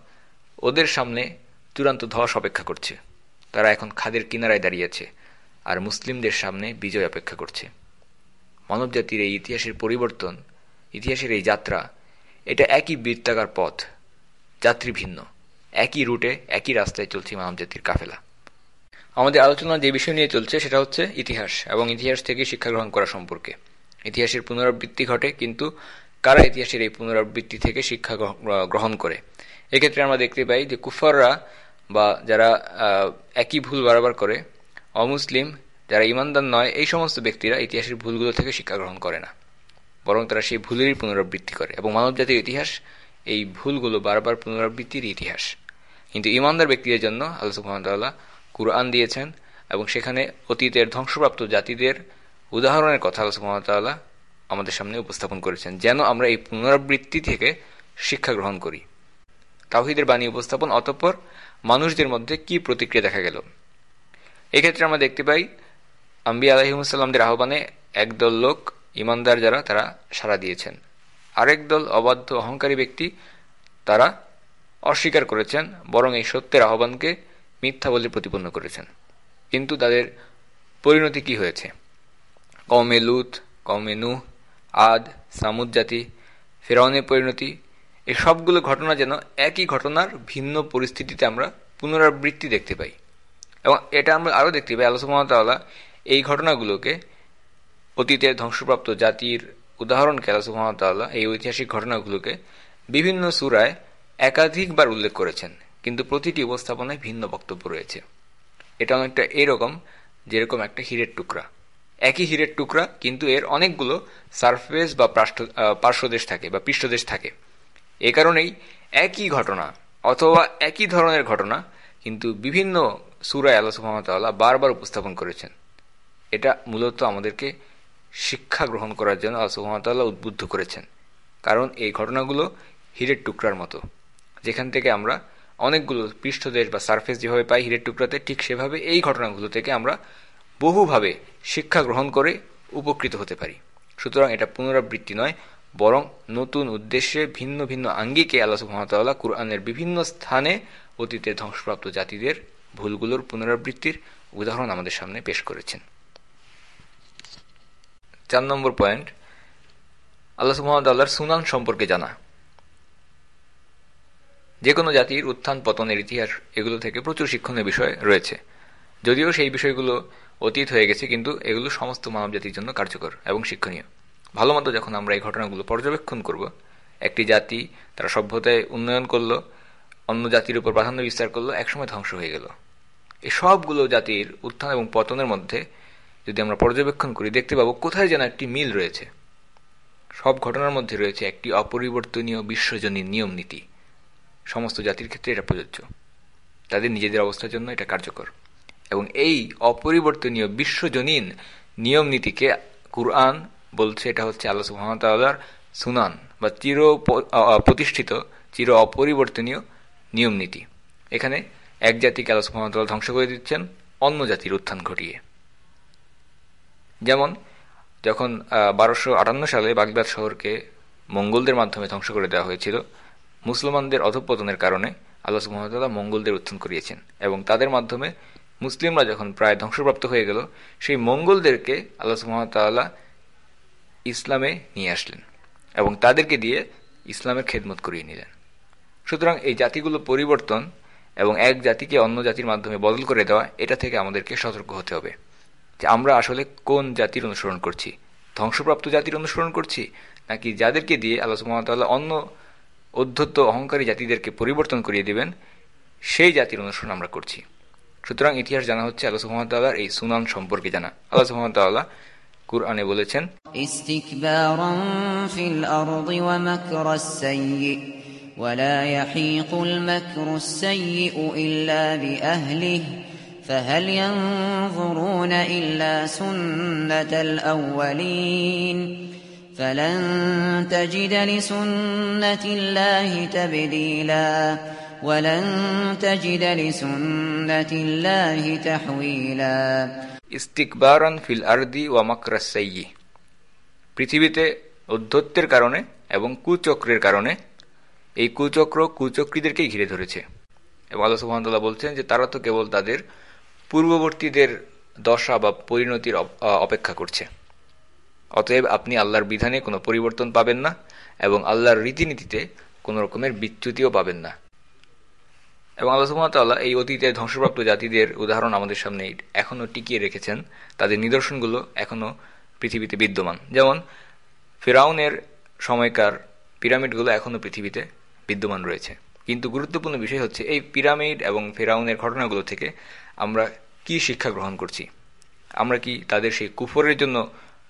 ওদের সামনে চূড়ান্ত ধস অপেক্ষা করছে। তারা এখন খাদের কিনারায় দাঁড়িয়েছে আর মুসলিমদের সামনে বিজয় অপেক্ষা করছে। মানবজাতির এই ইতিহাসের পরিবর্তন, ইতিহাসের এই যাত্রা, এটা একই বৃত্তাকার পথ, যাত্রী ভিন্ন, একই রুটে, একই রাস্তায় চলছে মানবজাতির কাফেলা। আমাদের আলোচনা যে বিষয় নিয়ে চলছে সেটা হচ্ছে ইতিহাস এবং ইতিহাস থেকে শিক্ষা গ্রহণ করা সম্পর্কে। ইতিহাসের পুনরাবৃত্তি ঘটে, কিন্তু কারা ইতিহাসের এই পুনরাবৃত্তি থেকে শিক্ষা গ্রহণ করে? এক্ষেত্রে আমরা দেখতে পাই যে কুফাররা বা যারা একই ভুল বারবার করে, অমুসলিম, যারা ইমানদার নয়, এই সমস্ত ব্যক্তিরা ইতিহাসের ভুলগুলো থেকে শিক্ষা গ্রহণ করে না। বরং তারা সেই ভুলেরই পুনরাবৃত্তি করে এবং মানবজাতির ইতিহাস এই ভুলগুলো বারবার পুনরাবৃত্তির ইতিহাস। কিন্তু ইমানদার ব্যক্তিদের জন্য আল্লাহ সুহামতাল্লাহ কুরআন দিয়েছেন এবং সেখানে অতীতের ধ্বংসপ্রাপ্ত জাতিদের উদাহরণের কথা সুহামতাল্লাহ আমাদের সামনে উপস্থাপন করেছেন, যেন আমরা এই পুনরাবৃত্তি থেকে শিক্ষা গ্রহণ করি। তাহিদের বাণী উপস্থাপন, অতঃপর মানুষদের মধ্যে কি প্রতিক্রিয়া দেখা গেল? এক্ষেত্রে আমরা দেখতে পাই আম্বি আলহিমসাল্লামদের আহ্বানে একদল লোক, ইমানদার যারা, তারা সাড়া দিয়েছেন। আরেক দল অবাধ্য, অহংকারী ব্যক্তি, তারা অস্বীকার করেছেন, বরং এই সত্যের আহ্বানকে মিথ্যা বলে প্রতিপন্ন করেছেন। কিন্তু তাদের পরিণতি কি হয়েছে? কমে লুত কমে নু আদ, সামুদ জাতি, ফেরাউনের পরিণতি, এই সবগুলো ঘটনা যেন একই ঘটনার ভিন্ন পরিস্থিতিতে আমরা পুনরাবৃত্তি দেখতে পাই। এবং এটা আমরা আরও দেখতে পাই। আলোচনা এই ঘটনাগুলোকে অতীতের ধ্বংসপ্রাপ্ত জাতির উদাহরণকে আল্লাহ এই ঐতিহাসিক ঘটনাগুলোকে বিভিন্ন সুরায় একাধিকবার উল্লেখ করেছেন। কিন্তু প্রতিটি উপস্থাপনায় ভিন্ন বক্তব্য রয়েছে। এটা অনেকটা এরকম, যেরকম একটা হীরের টুকরা। একই হীরের টুকরা, কিন্তু এর অনেকগুলো সারফেস বা পার্শ্বদেশ থাকে বা পৃষ্ঠদেশ থাকে। এ কারণেই একই ঘটনা অথবা একই ধরনের ঘটনা কিন্তু বিভিন্ন সুরায় আল্লাহ সুহামতাল্লাহ বারবার উপস্থাপন করেছেন। এটা মূলত আমাদেরকে শিক্ষা গ্রহণ করার জন্য আল্লাহ উদ্বুদ্ধ করেছেন। কারণ এই ঘটনাগুলো হীরের টুকরার মতো। যেখান থেকে আমরা অনেকগুলো পৃষ্ঠদেশ বা সারফেস যেভাবে পাই হীরের টুকরাতে, ঠিক সেভাবে এই ঘটনাগুলো থেকে আমরা বহুভাবে শিক্ষা গ্রহণ করে উপকৃত হতে পারি। সুতরাং এটা পুনরাবৃত্তি নয়, বরং নতুন উদ্দেশ্যে ভিন্ন ভিন্ন আঙ্গিকে আল্লাহ সুহামতাল্লাহ কুরআনের বিভিন্ন স্থানে অতীতের ধ্বংসপ্রাপ্ত জাতিদের ভুলগুলোর পুনরাবৃত্তির উদাহরণ আমাদের সামনে পেশ করেছেন। চার নম্বর পয়েন্ট, আল্লাহ সুহামতাল্লাহর সুনান সম্পর্কে জানা। যে কোনো জাতির উত্থান পতনের ইতিহাস এগুলো থেকে প্রচুর শিক্ষণীয় বিষয় রয়েছে। যদিও সেই বিষয়গুলো অতীত হয়ে গেছে, কিন্তু এগুলো সমস্ত মানব জাতির জন্য কার্যকর এবং শিক্ষণীয়। ভালো মতো যখন আমরা এই ঘটনাগুলো পর্যবেক্ষণ করব, একটি জাতি তারা সভ্যতায় উন্নয়ন করল, অন্য জাতির উপর প্রাধান্য বিস্তার করল, একসময় ধ্বংস হয়ে গেল। এই সবগুলো জাতির উত্থান এবং পতনের মধ্যে যদি আমরা পর্যবেক্ষণ করি, দেখতে পাবো কোথায় যেন একটি মিল রয়েছে। সব ঘটনার মধ্যে রয়েছে একটি অপরিবর্তনীয় বিশ্বজনীন নিয়ম নীতি সমস্ত জাতির ক্ষেত্রে এটা প্রযোজ্য। তাদের নিজেদের অবস্থার জন্য এটা কার্যকর। এবং এই অপরিবর্তনীয় বিশ্বজনীন নিয়ম নীতিকে কুরআন বলছে, এটা হচ্ছে আল্লাহ সুহামতাল্লাহর সুনান বা চির প্রতিষ্ঠিত, চির অপরিবর্তনীয় নিয়ম নীতি এখানে এক জাতিকে আল্লাহ সুহামতাল্লাহ ধ্বংস করে দিচ্ছেন, অন্য জাতির উত্থান ঘটিয়ে। যেমন, যখন বারোশো আটান্ন সালে বাগদাদ শহরকে মঙ্গলদের মাধ্যমে ধ্বংস করে দেওয়া হয়েছিল মুসলমানদের অধঃপতনের কারণে আল্লাহ সুহামতাল্লাহ মঙ্গলদের উত্থান করিয়েছেন এবং তাদের মাধ্যমে মুসলিমরা যখন প্রায় ধ্বংসপ্রাপ্ত হয়ে গেল, সেই মঙ্গলদেরকে আল্লাহ সুহামতাল্লাহ ইসলামে নিয়ে আসলেন এবং তাদেরকে দিয়ে ইসলামের খেদমত করিয়ে নিলেন। সুতরাং এই জাতিগুলো পরিবর্তন এবং এক জাতিকে অন্য জাতির মাধ্যমে বদল করে দেওয়া, এটা থেকে আমাদেরকে সতর্ক হতে হবে যে আমরা আসলে কোন জাতির অনুসরণ করছি? ধ্বংসপ্রাপ্ত জাতির অনুসরণ করছি? নাকি যাদেরকে দিয়ে আল্লাহ সুহামতাল্লাহ অন্য অধ্যত্ত অহংকারী জাতিদেরকে পরিবর্তন করিয়ে দিবেন সেই জাতির অনুসরণ আমরা করছি সুতরাং ইতিহাস জানা হচ্ছে আল্লাহ সুহামতাল্লাহর এই সুনান সম্পর্কে জানা আল্লাহ সুহামতাল্লাহ কুরআনে বলেছেন ولا يحيق المكر السيء إلا بأهله فهل ينظرون إلا سنة الأولين فلن تجد لسنة الله تبديلا ولن تجد لسنة الله تحويلا ইস্তিকবারান ফিল আরদি ওয়া মাকরাসাইয়ি পৃথিবীতে অধ্যত্বের কারণে এবং কুচক্রের কারণে এই কুচক্র কুচক্রীদেরকেই ঘিরে ধরেছে এবং আল্লাহ সুহামতাল্লাহ বলছেন যে তারা তো কেবল তাদের পূর্ববর্তীদের দশা বা পরিণতির অপেক্ষা করছে অতএব আপনি আল্লাহর বিধানে কোনো পরিবর্তন পাবেন না এবং আল্লাহর রীতিনীতিতে কোনো রকমের বিচ্যুতিও পাবেন না। এবং আল্লাহ সুহামতাল্লাহ এই অতীতের ধ্বংসপ্রাপ্ত জাতিদের উদাহরণ আমাদের সামনে এখনও টিকিয়ে রেখেছেন। তাদের নিদর্শনগুলো এখনও পৃথিবীতে বিদ্যমান। যেমন, ফেরাউনের সময়কার পিরামিডগুলো এখনও পৃথিবীতে বিদ্যমান রয়েছে। কিন্তু গুরুত্বপূর্ণ বিষয় হচ্ছে, এই পিরামিড এবং ফেরাউনের ঘটনাগুলো থেকে আমরা কি শিক্ষা গ্রহণ করছি? আমরা কি তাদের সেই কুফরের জন্য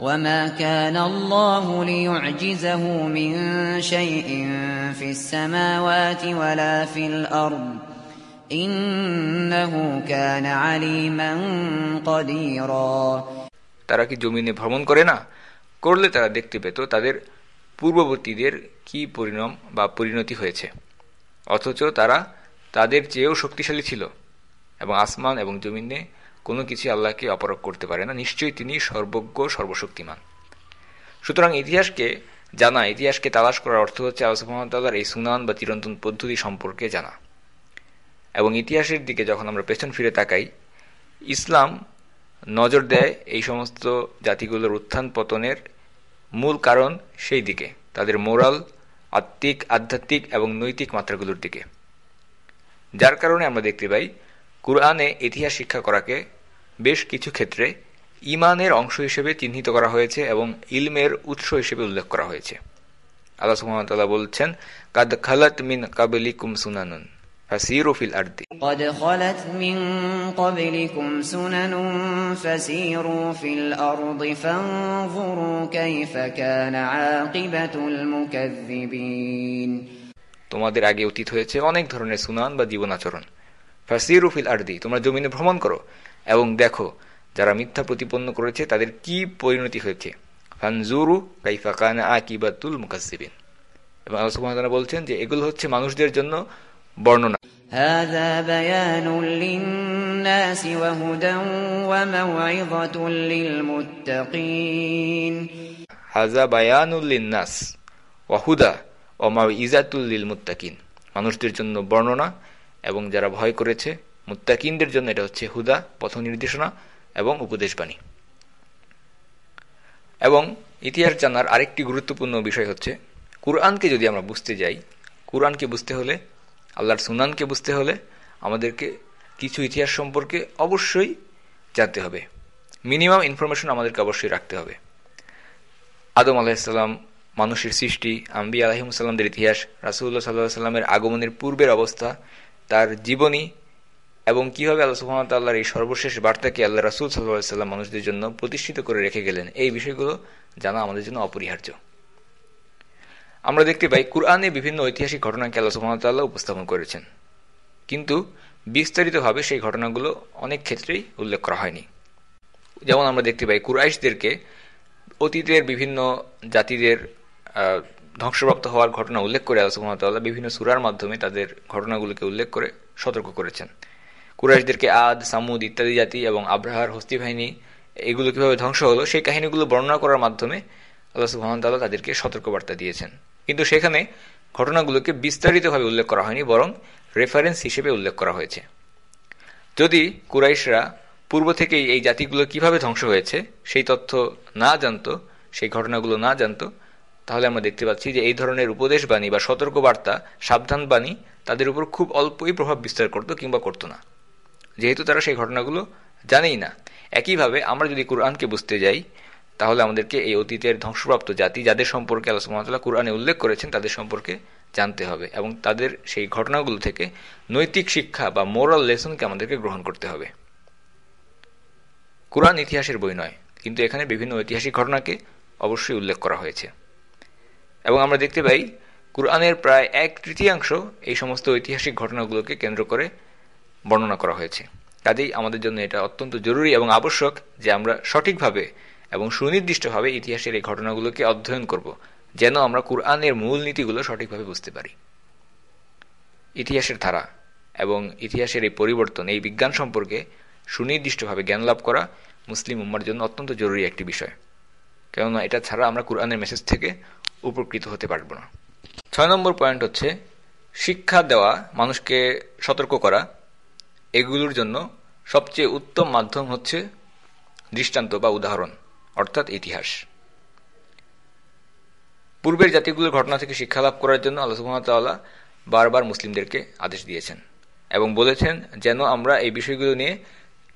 وما كان الله ليعجزه من شيء في السماوات ولا في الأرض ইন্নাহু কানা আলিমান কদিরা তারা কি জমিনে ভ্রমণ করে না করলে তারা দেখতে পেত তাদের পূর্ববর্তীদের কি পরিণাম বা পরিণতি হয়েছে অথচ তারা তাদের চেয়েও শক্তিশালী ছিল এবং আসমান এবং জমিনে কোনো কিছু আল্লাহকে অপরাগ করতে পারে না। নিশ্চয়ই তিনি সর্বজ্ঞ, সর্বশক্তিমান। সুতরাং ইতিহাসকে জানা, ইতিহাসকে তালাশ করার অর্থ হচ্ছে আল্লাহ এই সুনান বা চিরন্তন পদ্ধতি সম্পর্কে জানা। এবং ইতিহাসের দিকে যখন আমরা পেছন ফিরে তাকাই, ইসলাম নজর দেয় এই সমস্ত জাতিগুলোর উত্থান পতনের মূল কারণ সেই দিকে, তাদের মোরাল, আত্মিক, আধ্যাত্মিক এবং নৈতিক মাত্রাগুলোর দিকে। যার কারণে আমরা দেখতে পাই, কুরআনে ইতিহাস শিক্ষা করাকে বেশ কিছু ক্ষেত্রে ইমানের অংশ হিসেবে চিহ্নিত করা হয়েছে এবং ইলমের উৎস হিসেবে উল্লেখ করা হয়েছে। আল্লাহ সুহামতাল্লাহ বলছেন কাদ খালাত মিন কাবলিকুম সুনানুন তোমাদের আগে অতীত হয়েছে অনেক ধরনের সুনান বা জীবনাচরণ। ফাসিরু ফিল আরদি তোমরা জমিনে ভ্রমণ করো। এবং দেখো যারা মিথ্যা প্রতিপন্ন করেছে তাদের কি পরিণতি হয়েছে ফানজুরু কাইফা কানা আকিবাতুল মুকাসসিবিন এবং আল্লাহ সুবহানাহু বলছেন যে এগুলো হচ্ছে মানুষদের জন্য বর্ণনা هذا بيان للناس وهدى وموعظة للمتقين هذا بيان للناس وهدى وموعظة للمتقين মানুষদের জন্য বর্ণনা এবং যারা ভয় করেছে মুত্তাকিনদের জন্য এটা হচ্ছে হুদা পথ নির্দেশনা এবং উপদেশবাণী। এবং ইতিহাস জানার আরেকটি গুরুত্বপূর্ণ বিষয় হচ্ছে, কুরআনকে যদি আমরা বুঝতে যাই, কুরআনকে বুঝতে হলে, আল্লাহর সুনানকে বুঝতে হলে আমাদেরকে কিছু ইতিহাস সম্পর্কে অবশ্যই জানতে হবে। মিনিমাম ইনফরমেশন আমাদেরকে অবশ্যই রাখতে হবে। আদম আলাহিসাল্লাম মানুষের সৃষ্টি আম্বি আলহিমসাল্লামদের ইতিহাস রাসুল্লাহ সাল্লাহ সাল্লামের আগমনের পূর্বের অবস্থা, তার জীবনী এবং কীভাবে আল্লাহ সুহামতাল্লাহর এই সর্বশেষ বার্তাকে আল্লাহ রাসুল সাল্লাহ সাল্লাম মানুষদের জন্য প্রতিষ্ঠিত করে রেখে গেলেন, এই বিষয়গুলো জানা আমাদের জন্য অপরিহার্য। আমরা দেখতে পাই, কুরআনে বিভিন্ন ঐতিহাসিক ঘটনাকে আল্লাহ সুহামতাল্লাহ উপস্থাপন করেছেন। কিন্তু বিস্তারিতভাবে সেই ঘটনাগুলো অনেক ক্ষেত্রেই উল্লেখ করা হয়নি। যেমন আমরা দেখতে পাই, কুরাইশদেরকে অতীতের বিভিন্ন জাতিদের ধ্বংসপ্রাপ্ত হওয়ার ঘটনা উল্লেখ করে আল্লাহ সুহামতাল্লাহ বিভিন্ন সুরার মাধ্যমে তাদের ঘটনাগুলোকে উল্লেখ করে সতর্ক করেছেন। কুরাইশদেরকে আদ, সামুদ ইত্যাদি জাতি এবং আব্রাহার, হস্তি বাহিনী, এগুলো কীভাবে ধ্বংস হলো, সেই কাহিনীগুলো বর্ণনা করার মাধ্যমে আল্লাহ সুহামতাল্লাহ তাদেরকে সতর্কবার্তা দিয়েছেন। কিন্তু সেখানে ঘটনাগুলোকে বিস্তারিতভাবে উল্লেখ করা হয়নি, বরং রেফারেন্স হিসেবে উল্লেখ করা হয়েছে। যদি কুরাইশরা পূর্ব থেকেই এই জাতিগুলো কীভাবে ধ্বংস হয়েছে, সেই তথ্য না জানত, সেই ঘটনাগুলো না জানত, তাহলে আমরা দেখতে পাচ্ছি যে এই ধরনের উপদেশ বাণী বা সতর্ক বার্তা সাবধান বাণী তাদের উপর খুব অল্পই প্রভাব বিস্তার করত কিংবা করত না। যেহেতু তারা সেই ঘটনাগুলো জানেই না। একইভাবে আমরা যদি কোরআনকে বুঝতে যাই, তাহলে আমাদেরকে এই অতীতের ধ্বংসপ্রাপ্ত জাতি যাদের সম্পর্কে আল্লাহ সুমতাল্লাহ কোরআনে উল্লেখ করেছেন, তাদের সম্পর্কে জানতে হবে এবং তাদের সেই ঘটনাগুলো থেকে নৈতিক শিক্ষা বা মোরাল লেসনকে আমাদেরকে গ্রহণ করতে হবে। কোরআন ইতিহাসের বই নয়, কিন্তু এখানে বিভিন্ন ঐতিহাসিক ঘটনাকে অবশ্যই উল্লেখ করা হয়েছে। এবং আমরা দেখতে পাই, কুরআনের প্রায় এক তৃতীয়াংশ এই সমস্ত ঐতিহাসিক ঘটনাগুলোকে কেন্দ্র করে বর্ণনা করা হয়েছে। কাজেই আমাদের জন্য এটা অত্যন্ত জরুরি এবং আবশ্যক যে আমরা সঠিকভাবে এবং সুনির্দিষ্টভাবে ইতিহাসের এই ঘটনাগুলোকে অধ্যয়ন করব, যেন আমরা কুরআনের মূল নীতিগুলো সঠিকভাবে বুঝতে পারি। ইতিহাসের ধারা এবং ইতিহাসের এই পরিবর্তন, এই বিজ্ঞান সম্পর্কে সুনির্দিষ্টভাবে জ্ঞান লাভ করা মুসলিম উম্মার জন্য অত্যন্ত জরুরি একটি বিষয়। কেননা এটা ছাড়া আমরা কুরআনের মেসেজ থেকে উপকৃত হতে পারব না। ছয় নম্বর পয়েন্ট হচ্ছে শিক্ষা দেওয়া, মানুষকে সতর্ক করা। এগুলোর জন্য সবচেয়ে উত্তম মাধ্যম হচ্ছে দৃষ্টান্ত বা উদাহরণ, অর্থাৎ ইতিহাস। পূর্বের জাতিগুলোর ঘটনা থেকে শিক্ষা লাভ করার জন্য আল্লাহ বারবার মুসলিমদেরকে আদেশ দিয়েছেন এবং বলেছেন যেন আমরা এই বিষয়গুলো নিয়ে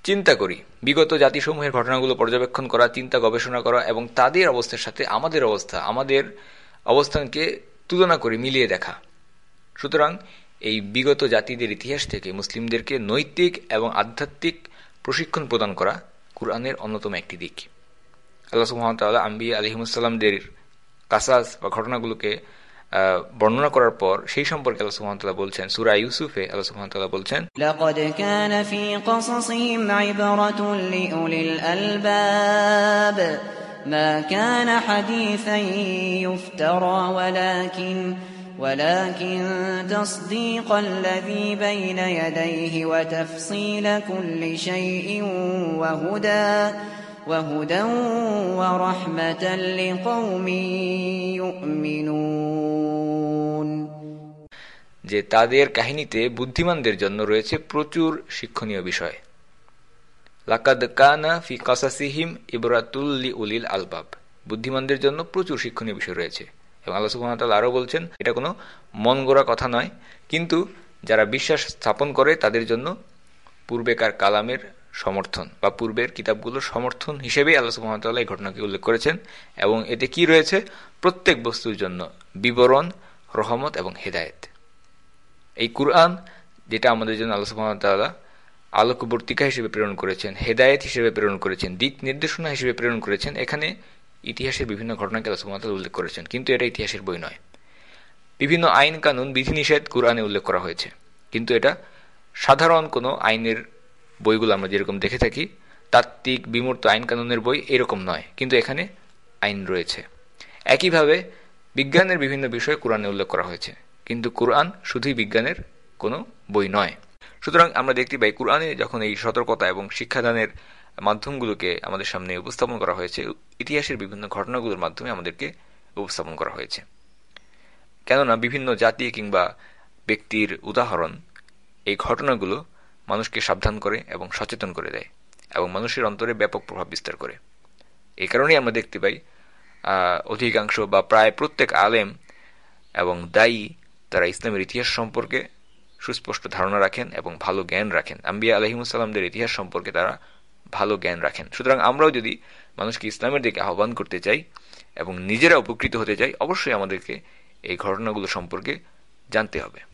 চিন্তা করি। বিগত জাতিসমূহের ঘটনাগুলো পর্যবেক্ষণ করা, চিন্তা গবেষণা করা এবং তাদের অবস্থার সাথে আমাদের অবস্থা, আমাদের অবস্থানকে তুলনা করে মিলিয়ে দেখা। সুতরাং এই বিগত জাতিদের ইতিহাস থেকে মুসলিমদেরকে নৈতিক এবং আধ্যাত্মিক প্রশিক্ষণ প্রদান করা কুরআনের অন্যতম একটি দিক। আল্লাহ সুহামতাল্লাহ আম্বি আলহিমুসাল্লামদের কাসাস বা ঘটনাগুলোকে বর্ণনা করার পর সেই সম্পর্কে আল্লাহ সুবহানাহু বলছেন, সুরা ইউসুফে আল্লাহ সুবহানাহু বলছেন, লাকাদ কানা ফি কসাসিহিম ইবারাতুন ولكن تصديق الذي بين يديه وتفصيل كل شيء وهدى وهدى ورحمة لقوم يؤمنون যে তাদের কাহিনীতে বুদ্ধিমানদের জন্য রয়েছে প্রচুর শিক্ষণীয় বিষয় লাকাদ কানা ফি কাসাসিহিম ইবরাতুল্লি উলিল আলবাব বুদ্ধিমানদের জন্য প্রচুর শিক্ষণীয় বিষয় রয়েছে এবং আল্লাহ সুবহানাহু আরও বলছেন, এটা কোনো মন গড়া কথা নয়, কিন্তু যারা বিশ্বাস স্থাপন করে তাদের জন্য পূর্বেকার কালামের সমর্থন বা পূর্বের কিতাবগুলোর সমর্থন হিসেবেই আল্লাহ সুহামতাল্লাহ এই ঘটনাকে উল্লেখ করেছেন এবং এতে কি রয়েছে? প্রত্যেক বস্তুর জন্য বিবরণ, রহমত এবং হেদায়েত। এই কুরআন যেটা আমাদের জন্য আল্লাহ সুহামতাল্লাহ আলোকবর্তিকা হিসেবে প্রেরণ করেছেন, হেদায়েত হিসেবে প্রেরণ করেছেন, দিক নির্দেশনা হিসেবে প্রেরণ করেছেন, এখানে ইতিহাসের বিভিন্ন ঘটনাকে আল্লাহ উল্লেখ করেছেন, কিন্তু এটা ইতিহাসের বই নয়। বিভিন্ন আইন কানুন, বিধিনিষেধ কুরআনে উল্লেখ করা হয়েছে, কিন্তু এটা সাধারণ কোনো আইনের বইগুলো আমরা যেরকম দেখে থাকি, তাত্ত্বিক, বিমূর্ত আইন কানুনের বই এরকম নয়, কিন্তু এখানে আইন রয়েছে। একইভাবে বিজ্ঞানের বিভিন্ন বিষয় কোরআনে উল্লেখ করা হয়েছে, কিন্তু কোরআন শুধুই বিজ্ঞানের কোনো বই নয়। সুতরাং আমরা দেখতে পাই কোরআনে যখন এই সতর্কতা এবং শিক্ষাদানের মাধ্যমগুলোকে আমাদের সামনে উপস্থাপন করা হয়েছে। ইতিহাসের বিভিন্ন ঘটনাগুলোর মাধ্যমে আমাদেরকে উপস্থাপন করা হয়েছে। কেননা বিভিন্ন জাতি কিংবা ব্যক্তির উদাহরণ এই ঘটনাগুলো মানুষকে সাবধান করে এবং সচেতন করে দেয় এবং মানুষের অন্তরে ব্যাপক প্রভাব বিস্তার করে। এই কারণেই আমরা দেখতে পাই অধিকাংশ বা প্রায় প্রত্যেক আলেম এবং দায়ী তারা ইসলামের ইতিহাস সম্পর্কে সুস্পষ্ট ধারণা রাখেন এবং ভালো জ্ঞান রাখেন। আম্বিয়া আলহিমুসাল্লামদের ইতিহাস সম্পর্কে তারা ভালো জ্ঞান রাখেন। সুতরাং আমরাও যদি মানুষকে ইসলামের দিকে আহ্বান করতে চাই এবং নিজেরা উপকৃত হতে চাই, অবশ্যই আমাদেরকে এই ঘটনাগুলো সম্পর্কে জানতে হবে।